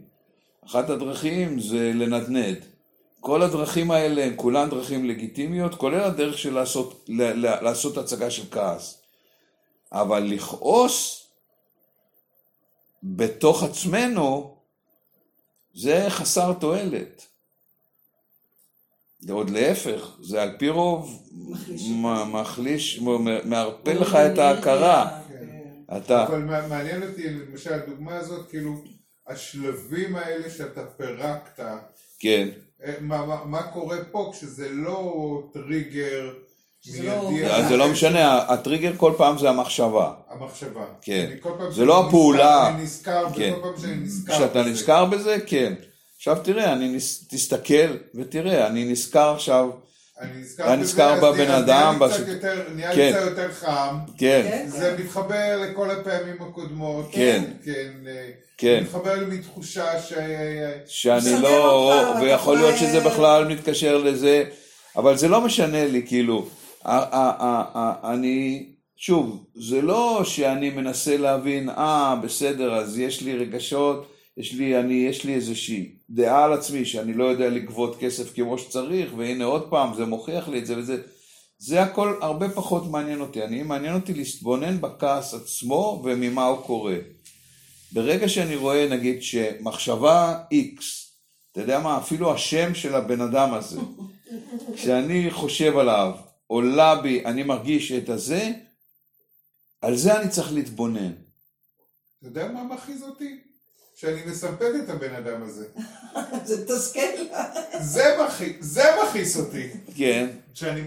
אחת הדרכים זה לנדנד. כל הדרכים האלה הן כולן דרכים לגיטימיות, כולל הדרך של לעשות, לעשות הצגה של כעס. אבל לכעוס בתוך עצמנו זה חסר תועלת. עוד להפך, זה על פי רוב מחליש מערפל לך את ההכרה. כן. אתה, אבל מע- מעניין אותי, למשל, הדוגמה הזאת, כאילו, השלבים האלה שאתה פירקת, כן, אה, מה, מה, מה קורה פה כשזה לא טריגר שזה לא- זה לא משנה, הטריגר כל פעם זה המחשבה. המחשבה. כן. זה לא נזכר- הפעולה. אני נזכר, כן. וכל פעם שאני נזכר כשאתה בזה. נזכר בזה, כן. עכשיו תראה, אני נס... תסתכל ותראה, אני נזכר עכשיו, אני נזכר בזה, נזכר אז בבן נהיה- אדם, נהיה לי קצת יותר- נהיה כן. קצת יותר חם. כן, כן, זה מתחבר לכל הפעמים הקודמות. כן. כן. אה, כן. מתחבר לי מתחושה ש... שאני לא, ויכול להיות שזה בכלל מתקשר לזה, אבל זה לא משנה לי, כאילו, אני, שוב, זה לא שאני מנסה להבין, אה, בסדר, אז יש לי רגשות, יש לי, אני, יש לי איזושהי דעה על עצמי שאני לא יודע לגבות כסף כמו שצריך, והנה עוד פעם, זה מוכיח לי את זה וזה, זה הכל הרבה פחות מעניין אותי, אני, מעניין אותי להתבונן בכעס עצמו וממה הוא קורה. ברגע שאני רואה, נגיד, שמחשבה X, אתה יודע מה, אפילו השם של הבן אדם הזה, כשאני חושב עליו, עולה בי, אני מרגיש את הזה, על זה אני צריך להתבונן. אתה יודע מה מכעיס אותי? שאני מסמפת את הבן אדם הזה. זה מתסכל. זה מכעיס, אותי. כן, שאני,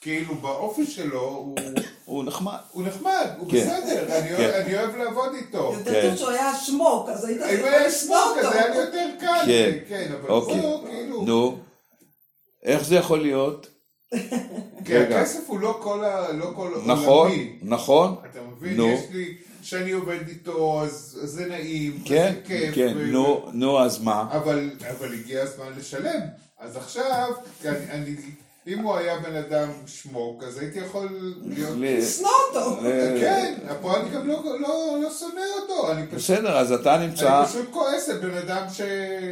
כאילו, באופי שלו, הוא, הוא נחמד. הוא נחמד, הוא כן. בסדר, אני, כן. אוהב, אני אוהב לעבוד איתו. יותר כן. טוב שהוא היה שמוק, אז היית אם יכול היה לשמוע אז אותו. היה לי יותר קל, כן. כן, אבל אוקיי. פה, כאילו, נו, איך זה יכול להיות? כי רגע. הכסף הוא לא כל ה... לא כל נכון, עולמי. נכון, אתה מבין? נו. יש לי, כשאני עובד איתו, אז זה נעים, כן, וזה כיף, כן, ו- נו, נו, אז מה? אבל, אבל הגיע הזמן לשלם. אז עכשיו, אני, אני, אם הוא היה בן אדם שמוק, אז הייתי יכול להיות... ל- שנוא אותו. כן, פה אני גם לא, לא, לא שונא אותו, בסדר, אז אתה נמצא, אני פשוט כועס על בן אדם ש...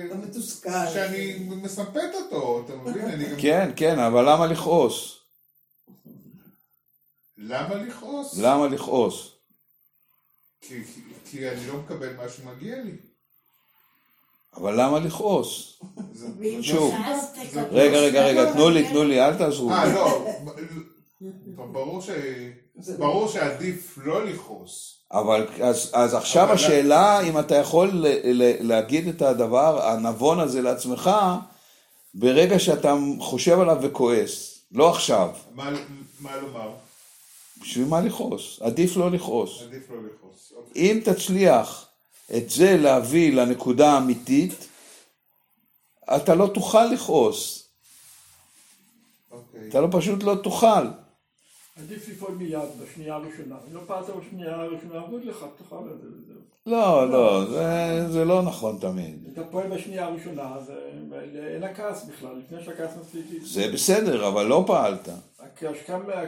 אתה מתוסכל. שאני מסמפת אותו, אתה מבין? כן, כן, אבל למה לכעוס? למה לכעוס? למה לכעוס? כי, כי, כי אני לא מקבל מה שמגיע לי. אבל למה לכעוס? שוב. רגע, רגע, רגע, תנו לי, תנו לי, אל תעזרו. אה, לא, ב- ברור שעדיף לא לכעוס. אבל אז, אז עכשיו אבל- השאלה אם אתה יכול ל, ל, להגיד את הדבר הנבון הזה לעצמך ברגע שאתה חושב עליו וכועס, לא עכשיו. מה, מה לומר? בשביל מה לכעוס? עדיף לא לכעוס. עדיף לא לכעוס. אם תצליח את זה להביא לנקודה האמיתית, אתה לא תוכל לכעוס. אוקיי. אתה לא פשוט לא תוכל. עדיף לפעול מיד בשנייה הראשונה. אם לא פעלת בשנייה הראשונה, אבוד לך, תאכל את זה. לא, לא, זה, זה לא נכון תמיד. אתה פועל בשנייה הראשונה, אז אה, אין הכעס בכלל, לפני שהכעס מספיק. זה בסדר, אבל לא פעלת.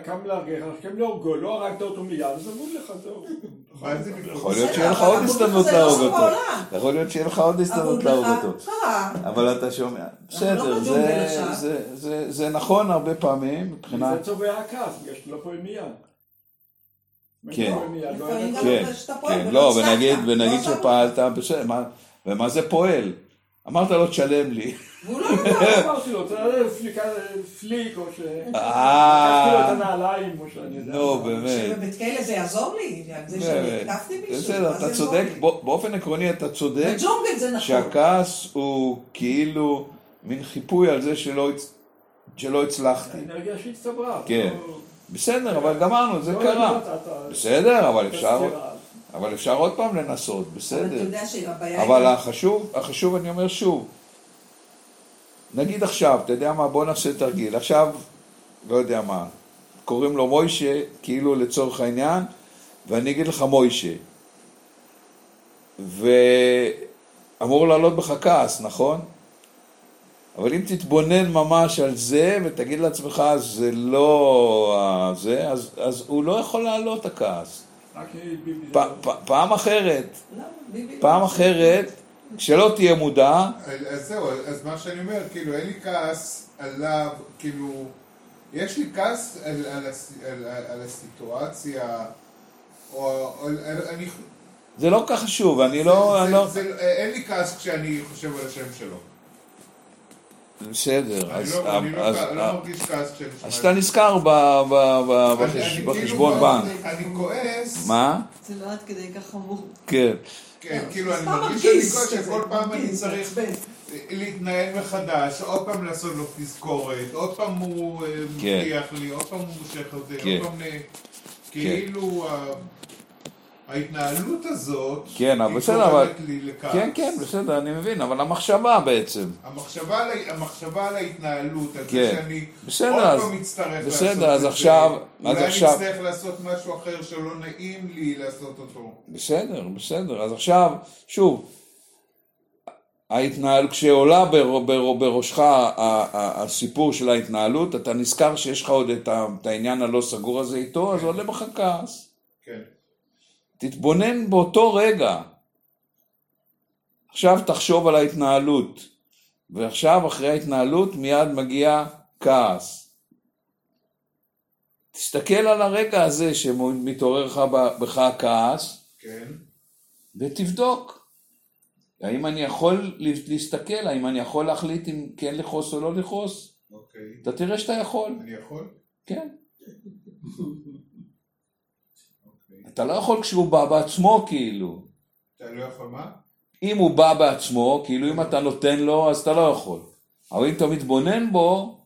קם להרגך, כשקם להורגו, לא הרגת אותו מיד, אז אבוד לך, זהו. זה יכול? להיות שיהיה לך עוד הזדמנות להרוג אותו. יכול להיות שיהיה לך עוד הזדמנות להרוג אותו. אבל אתה שומע. בסדר, לא זה-. זה- זה- זה נכון הרבה פעמים מבחינת... זה צובע הכעס, בגלל שאתה לא פועל מיד. כן. פועל מיד, לא גם כן, כן, לא, ונגיד, לא ונגיד עשה שפעלת, בסדר, מה- ומה זה פועל? אמרת לו תשלם לי. והוא לא נתן. לא אמרתי לו, אתה יודע, פליק- פליק, או ש... לקחתי לו את הנעליים, או שאני יודע. נו, באמת. שבבית כלא זה יעזור לי? על זה באמת. שהתקפתי מישהו? בסדר, אתה צודק, באופן עקרוני אתה צודק, בג'ונגל זה נכון. שהכעס הוא כאילו מין חיפוי על זה שלא הצלחתי. האנרגיה שהצטברה. כן. לא- בסדר, אבל גמרנו, זה לא קרה. אתה- בסדר, אבל אפשר. אבל אפשר עוד פעם לנסות, אבל אתה בסדר. יודע שהבעיה היא... אבל החשוב, החשוב, אני אומר שוב, נגיד עכשיו, אתה יודע מה, בוא נעשה תרגיל. עכשיו, לא יודע מה, קוראים לו מוישה, כאילו לצורך העניין, ואני אגיד לך מוישה. ואמור לעלות בך כעס, נכון? אבל אם תתבונן ממש על זה ותגיד לעצמך, זה לא זה, אז, אז הוא לא יכול לעלות הכעס. זה פ, לא- פ, פעם אחרת, לא, פעם אחרת, כשלא תהיה מודע, אז זהו, אז מה שאני אומר, כאילו, אין לי כעס עליו, כאילו, יש לי כעס על, על, הס, על, על, על הסיטואציה, או, אני, זה לא כל כך חשוב, אני לא, זה, אני לא, זה, זה, אין לי כעס כשאני חושב על השם שלו. בסדר, אז, לא, אני לא, אז, אני לא מרגיש כעס כשאני שומע אז את אתה. נזכר כאילו בחשבון בנק, אני כועס, מה? זה לא עד כדי כך חמור. כן, כן, כאילו, אני מרגיש שאני כועס שכל פעם אני צריך. להתנהל מחדש, עוד פעם לעשות לו תזכורת, עוד פעם הוא אה, כן. מבטיח לי, עוד פעם הוא מושך את זה, כן. עוד פעם... אה, כאילו ה- ההתנהלות הזאת, כן, אבל בסדר, אבל- לי לכעס. כן, כן, בסדר, אני מבין, אבל המחשבה בעצם, המחשבה המחשבה על ההתנהלות, על כן. זה שאני בסדר, עוד אז- פעם מצטרך לעשות בסדר, אז את זה, עכשיו- אז אולי עכשיו- אני אצטרך לעשות משהו אחר שלא נעים לי לעשות אותו. בסדר, בסדר, אז עכשיו, שוב, ההתנהל, כשעולה בר, בר, בראשך ה- ה- הסיפור של ההתנהלות, אתה נזכר שיש לך עוד את, ה- את העניין הלא סגור הזה איתו, אז עולה בך כעס. כן. תתבונן באותו רגע. עכשיו תחשוב על ההתנהלות, ועכשיו אחרי ההתנהלות מיד מגיע כעס. תסתכל על הרגע הזה שמתעורר לך בך הכעס, כן. ותבדוק. האם אני יכול להסתכל, האם אני יכול להחליט אם כן לכעוס או לא לכעוס? אוקיי. אתה תראה שאתה יכול, אני יכול? כן. אתה לא יכול כשהוא בא בעצמו כאילו. אתה לא יכול מה? אם הוא בא בעצמו, כאילו אם אתה נותן לו, אז אתה לא יכול. אבל אם אתה מתבונן בו,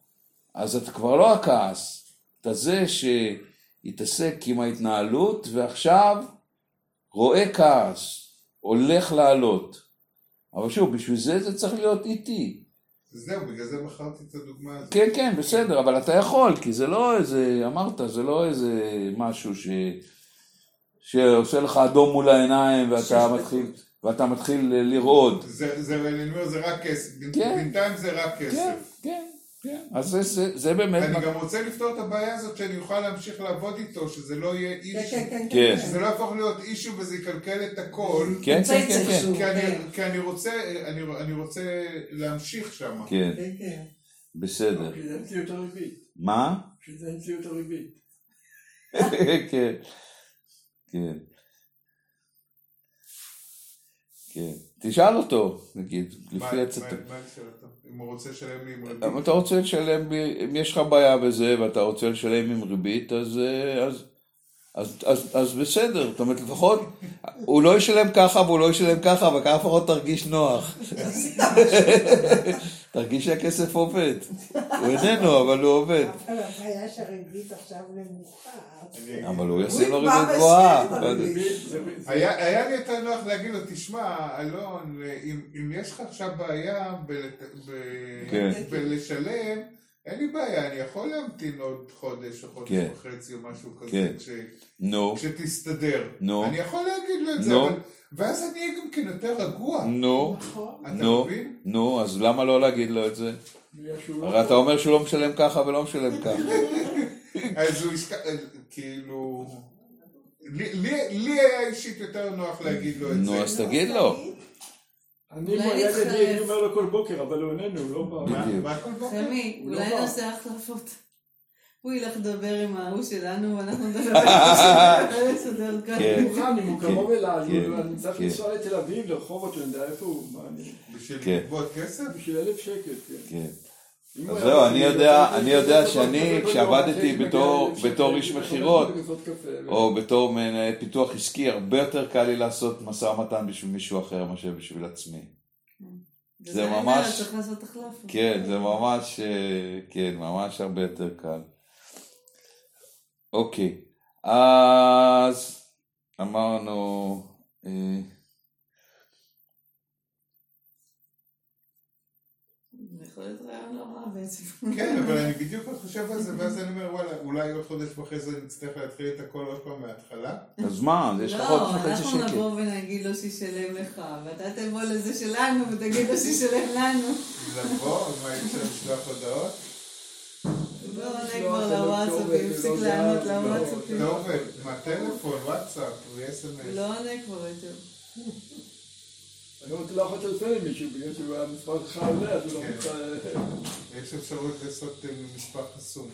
אז אתה כבר לא הכעס. אתה זה שהתעסק עם ההתנהלות, ועכשיו רואה כעס, הולך לעלות. אבל שוב, בשביל זה זה צריך להיות איטי. זהו, בגלל זה בחרתי את הדוגמה הזאת. כן, כן, בסדר, אבל אתה יכול, כי זה לא איזה, אמרת, זה לא איזה משהו ש... שעושה לך אדום מול העיניים ואתה מתחיל, ואתה מתחיל לרעוד. זה, זה, אני אומר, זה רק כסף. כן. בינתיים זה רק כן, כסף. כן, כן. אז זה, זה, זה באמת... אני גם רוצה לפתור את הבעיה הזאת שאני אוכל להמשיך לעבוד איתו, שזה לא יהיה כן, אישו. כן, כן. כן. שזה לא יהפוך להיות אישו וזה יקלקל את הכל. כן, כן, כן, כן. כי אני, כן. כי אני רוצה, אני, אני רוצה להמשיך שם. כן, כן, כן. בסדר. מה? בשביל זה המציאו את הריבית. כן, כן. כן. תשאל אותו, נגיד, לפי עצת... מה- לשאול אותו? אם הוא רוצה לשלם לי עם ריבית? אם אתה רוצה לשלם, אם יש לך בעיה בזה ואתה רוצה לשלם עם ריבית, אז, אה, אז, אז, אז, אז בסדר, זאת אומרת לפחות, הוא לא ישלם ככה והוא לא ישלם ככה, אבל ככה לפחות תרגיש נוח. תרגיש שהכסף עובד. הוא איננו, אבל הוא עובד. שהריבית עכשיו נמוכה. אבל הוא ישים לו ריבית גבוהה. לא היה, לי יותר נוח להגיד לו, תשמע, אלון, אם, אם יש לך עכשיו בעיה כן. בלשלם, אין לי בעיה, אני יכול להמתין עוד חודש או חודש כן. וחצי או משהו כזה, כן. כש, נו, כשתסתדר. נו. אני יכול להגיד לו את זה. אבל, ואז אני אהיה גם כן יותר רגוע. נו, נכון. אתה נו, מבין? נו, אז למה לא להגיד לו את זה? לא הרי אתה אומר שהוא לא משלם ככה ולא משלם ככה. אז הוא כאילו... לי, היה אישית יותר נוח להגיד לו את נו, זה. אז תגיד לו. אני אומר לו כל בוקר, אבל הוא איננו, הוא לא בא. מה- כל בוקר? סמי, הוא לא אולי. נעשה החלפות. הוא ילך לדבר עם ההוא שלנו, ואנחנו נדבר עם ההוא שלנו, נסדר כאן. אני מוכן, אם הוא כן, קרוב אליי, כן, אני צריך כן. לנסוע לתל אביב, לרחובות, שאני יודע איפה הוא, מה אני... בשביל. לגבות כסף? בשביל אלף שקל, כן. זהו, אני יודע- אני יודע שאני, כשעבדתי בתור- איש מכירות, ו- או בתור מנהל פיתוח עסקי, הרבה יותר קל לי לעשות משא ומתן בשביל מישהו אחר מאשר בשביל עצמי. וזה זה ממש- צריך לעשות. כן, זה ממש, אה, כן, ממש הרבה יותר קל. אוקיי, אז אמרנו, זה לא בעצם. כן, אבל אני בדיוק חושב על זה, ואז אני אומר, וואלה, אולי עוד חודש וחצי נצטרך להתחיל את הכל עוד פעם מההתחלה. אז מה, יש לך עוד לא, אנחנו שקל. נבוא ונגיד לו שישלם לך, ואתה תבוא לזה שלנו ותגיד לו שישלם לנו. לבוא, מה אי אפשר לשלוח הודעות? לא עונה כבר לוואטסאפים, הפסיק לענות לוואטסאפים. כתובת, מה, טלפון, וואטסאפ ו-SMS. לא עונה כבר יותר. אני רוצה לא יכול לטלפן עם מישהו, בגלל שהוא המספר שלך עולה, אז הוא לא כן. רוצה... יש אפשרות לעשות אה, מספר חסום.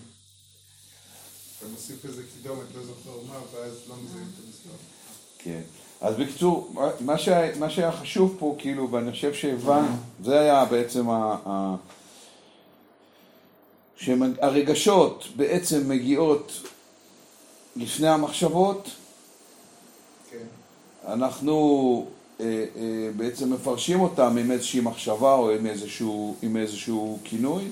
אתה מוסיף איזה קידומת, לא זוכר מה, ואז לא מזהים את המספר. כן. אז בקיצור, מה שהיה, מה שהיה חשוב פה, כאילו, ואני חושב שהבנו, זה היה בעצם ה... ה שהרגשות בעצם מגיעות לפני המחשבות, כן. אנחנו בעצם מפרשים אותם עם איזושהי מחשבה או עם איזשהו, עם איזשהו כינוי,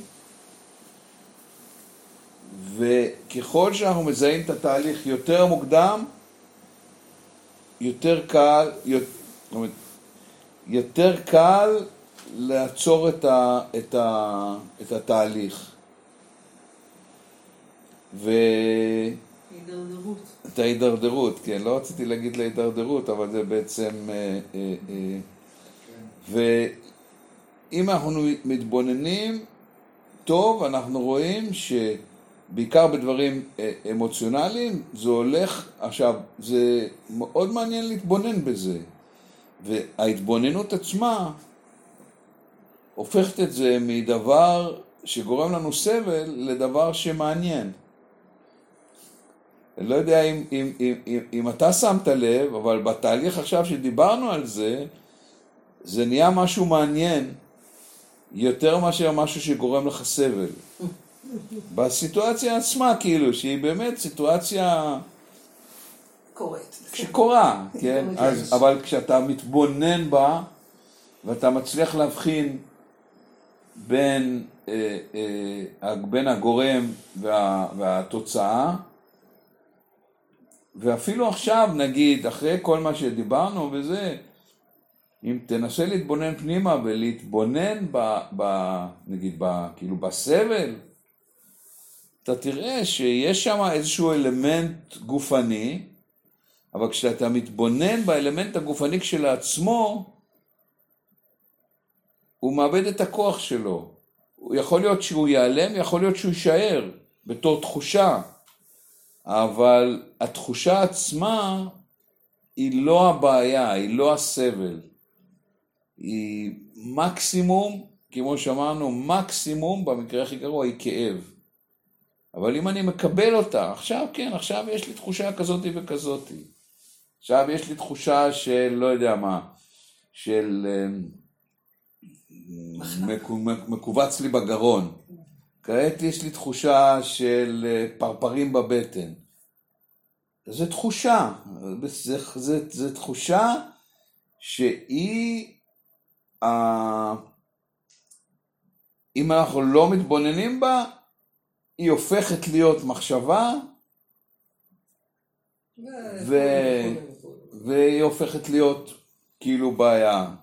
וככל שאנחנו מזהים את התהליך יותר מוקדם, יותר קל, יותר קל לעצור את, ה, את, ה, את התהליך. ו... הידרדרות. את ההידרדרות, כן, לא רציתי להגיד להידרדרות, אבל זה בעצם... אה, אה, אה, ואם אנחנו מתבוננים טוב, אנחנו רואים שבעיקר בדברים אמוציונליים, זה הולך, עכשיו, זה מאוד מעניין להתבונן בזה. וההתבוננות עצמה הופכת את זה מדבר שגורם לנו סבל לדבר שמעניין. אני לא יודע אם, אם, אם, אם, אם אתה שמת לב, אבל בתהליך עכשיו שדיברנו על זה, זה נהיה משהו מעניין, יותר מאשר משהו שגורם לך סבל. בסיטואציה עצמה, כאילו, שהיא באמת סיטואציה קורית. שקורה, כן? אז, אבל כשאתה מתבונן בה, ואתה מצליח להבחין בין, אה, אה, בין הגורם וה, והתוצאה, ואפילו עכשיו, נגיד, אחרי כל מה שדיברנו וזה, אם תנסה להתבונן פנימה ולהתבונן ב, ב, נגיד, ב, כאילו בסבל, אתה תראה שיש שם איזשהו אלמנט גופני, אבל כשאתה מתבונן באלמנט הגופני כשלעצמו, הוא מאבד את הכוח שלו. יכול להיות שהוא ייעלם, יכול להיות שהוא יישאר בתור תחושה, אבל התחושה עצמה היא לא הבעיה, היא לא הסבל. היא מקסימום, כמו שאמרנו, מקסימום, במקרה הכי גרוע, היא כאב. אבל אם אני מקבל אותה, עכשיו כן, עכשיו יש לי תחושה כזאתי וכזאתי. עכשיו יש לי תחושה של, לא יודע מה, של אה, מקו- מכווץ לי בגרון. כעת יש לי תחושה של אה, פרפרים בבטן. זה תחושה, זה, זה, זה תחושה שהיא, אה, אם אנחנו לא מתבוננים בה, היא הופכת להיות מחשבה, ו... והיא הופכת להיות כאילו בעיה.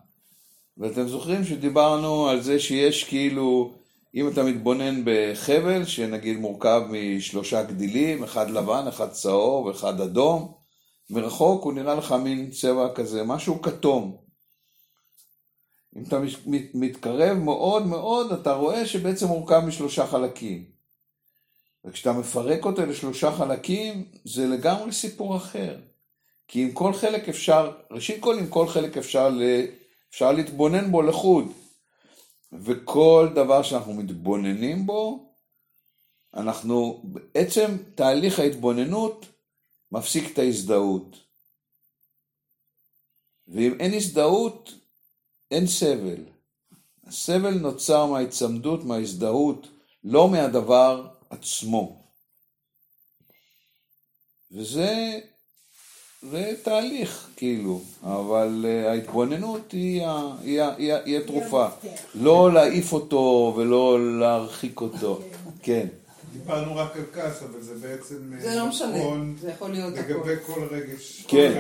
ואתם זוכרים שדיברנו על זה שיש כאילו, אם אתה מתבונן בחבל, שנגיד מורכב משלושה גדילים, אחד לבן, אחד צהוב, אחד אדום, מרחוק הוא נראה לך מין צבע כזה, משהו כתום. אם אתה מתקרב מאוד מאוד, אתה רואה שבעצם מורכב משלושה חלקים. וכשאתה מפרק אותו לשלושה חלקים, זה לגמרי סיפור אחר. כי עם כל חלק אפשר, ראשית כל עם כל חלק אפשר, אפשר להתבונן בו לחוד. וכל דבר שאנחנו מתבוננים בו, אנחנו, בעצם תהליך ההתבוננות מפסיק את ההזדהות. ואם אין הזדהות, אין סבל. הסבל נוצר מההיצמדות, מההזדהות, לא מהדבר עצמו. וזה זה תהליך, כאילו, אבל uh, ההתבוננות היא, היא, היא, היא התרופה. לא להעיף אותו ולא להרחיק אותו. כן, דיברנו רק על כעס, אבל זה בעצם אה, זה לא משנה, נכון זה יכול להיות הכל. לגבי כל רגש. כן,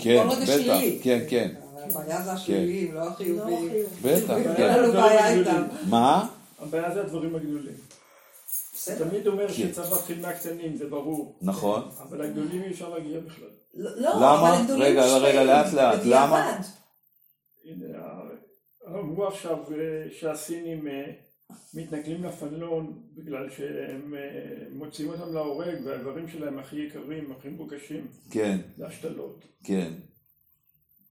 כן, בטח. כן, כן, הבעיה זה השליליים, לא לא החיוביים. חיובי. בטח, אין כן. לנו בעיה איתם. מה? הבעיה זה הדברים הגדולים. תמיד אומר כן. שצריך להתחיל מהקטנים, זה ברור. נכון. אבל הגדולים אי אפשר להגיע בכלל. לא, לא, למה? אבל הגדולים רגע, רגע, לאט, לאט. למה? אמרו עכשיו אה, שהסינים אה, מתנכלים לפנלון בגלל שהם אה, מוציאים אותם להורג והאיברים שלהם הכי יקרים, הכי מבוקשים, כן, זה השתלות. כן,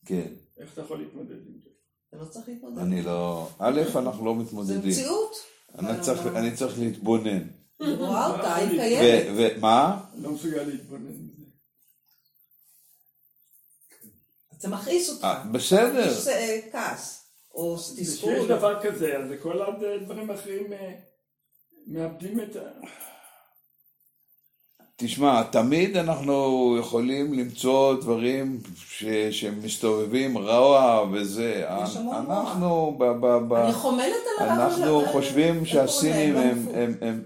כן. איך אתה יכול להתמודד עם זה? אתה לא צריך להתמודד. אני לא... א', אנחנו לא זה מתמודדים. מציאות. אני צריך- אני צריך להתבונן. אני רואה אותה, היא ו- קיימת. ומה? לא מסוגל להתבונן מזה. זה מכעיס אותך. אה, בסדר. יש אה, כעס. או כשיש תסכול. דבר כזה, אז כל הדברים האחרים אה, מאבדים את ה... תשמע, תמיד אנחנו יכולים למצוא דברים ש- שמסתובבים רוע וזה. אנחנו, ב- ב- ב- אני חומלת על הרב. אנחנו חושבים שהסינים הם, להם? הם, הם,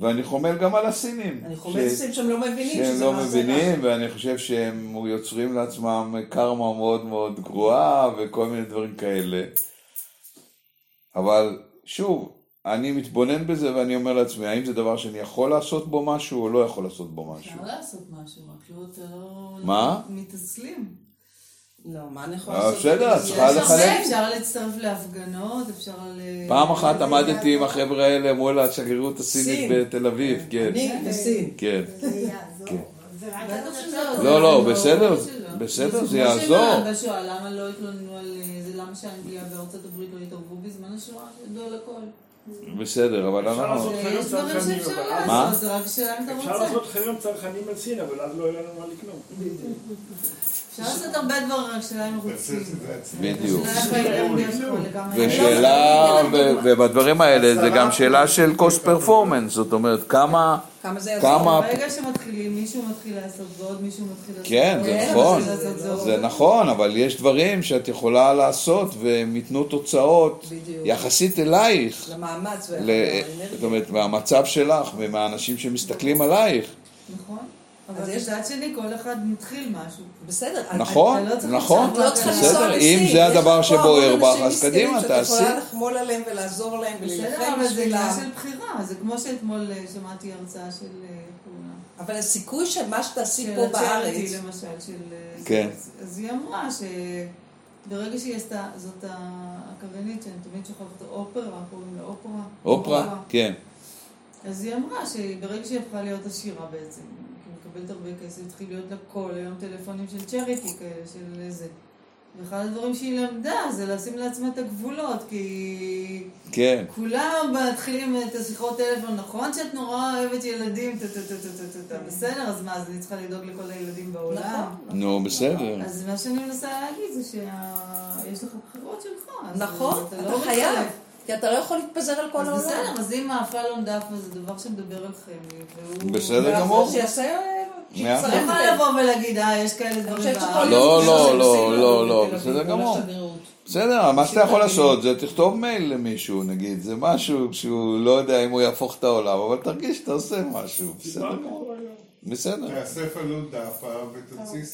ואני חומל גם על הסינים. אני חומלת ש- שהם לא מבינים שהם לא רע. מבינים, ואני חושב שהם יוצרים לעצמם קרמה מאוד מאוד גרועה וכל מיני דברים כאלה. אבל שוב, אני מתבונן בזה ואני אומר לעצמי, האם זה דבר שאני יכול לעשות בו משהו או לא יכול לעשות בו משהו? אפשר לעשות משהו, רק לא לא... מה? מתעצלים. לא, מה אני יכולה אה, לעשות? בסדר, צריכה לחלק. אפשר להצטרף להפגנות, אפשר ל... פעם אחת עמדתי עם החבר'ה האלה מול השגרירות הסינית. בתל אביב, כן, אני בסין. כן. המצב. יעזור. לא, לא, בסדר, שלא. בסדר, זה כמו יעזור. שמה, בשואה, למה לא התלוננו על אה, זה? למה שאנגליה וארצות הברית לא התערבו בזמן השואה? ידעו על הכל. בסדר, אבל אפשר אנחנו... לעשות חרם יש דברים צרכני, שאפשר אבל- מה? לעשות, זה רק שאלה אם אתה אפשר. לעשות חרם צרכני על סין, אבל אז לא יהיה לנו מה לקנות. אפשר לעשות הרבה דברים, רק תעשה רוצים. בדיוק. לכמה... ושאלה, ו- ובדברים האלה זה גם שאלה של cost performance, זאת אומרת, כמה, כמה זה יעזור? כמה, ברגע שמתחילים, מישהו מתחיל לעשות ועוד מישהו מתחיל לעשות כן, ועוד זה נכון. זה נכון, אבל יש דברים שאת יכולה לעשות והם ייתנו תוצאות. יחסית אלייך, למאמץ. זאת אומרת, מהמצב שלך ומהאנשים שמסתכלים עלייך, נכון. אבל יש- מצד שני, כל אחד מתחיל משהו. בסדר. נכון, לא נכון, לא בסדר, בסדר, לסין. אם זה הדבר שבוער בך, אז קדימה, שאת תעשי. יכולה לחמול עליהם ולעזור להם בסדר, ולהילחם אבל זה עניין בשבילם. של בחירה. זה כמו שאתמול אה, שמעתי הרצאה של אה, פעולה. אבל הסיכוי שמה שתעשי של פה בארץ, למשל, של... אה, כן. אז- היא אמרה שברגע שהיא עשתה, זאת הקריינית שאני תמיד שוכחת, אופרה, קוראים לה אופרה. אופרה, כן, אז היא אמרה שברגע שהיא הפכה להיות עשירה בעצם, מקבלת הרבה כסף, התחיל להיות לה כל היום טלפונים של צ'ריטי כאלה, של איזה. ואחד הדברים שהיא למדה זה לשים לעצמה את הגבולות, כי כן, כולם מתחילים את השיחות טלפון, נכון שאת נורא אוהבת ילדים, טה טה טה טה טה טה טה, בסדר, אז מה, אז אני צריכה לדאוג לכל הילדים בעולם? נכון. נו, בסדר. אז מה שאני מנסה להגיד זה שיש לך בחירות שלך. נכון, לא אתה חייב, מתחלק. כי אתה לא יכול להתפזר על כל אז העולם. בסדר, אז אם האפלון דאפה זה דבר שמדבר על חמי, והוא... בסדר גמור. שיעשה... לא יכול לבוא ולהגיד, אה, יש כאלה דברים. לא, לא, לא, לא, לא, בסדר גמור. בסדר, מה שאתה יכול לעשות זה תכתוב מייל למישהו, נגיד, זה משהו שהוא לא יודע אם הוא יהפוך את העולם, אבל תרגיש שאתה עושה משהו, בסדר גמור. בסדר. תאסף עלות דאפה ותוציא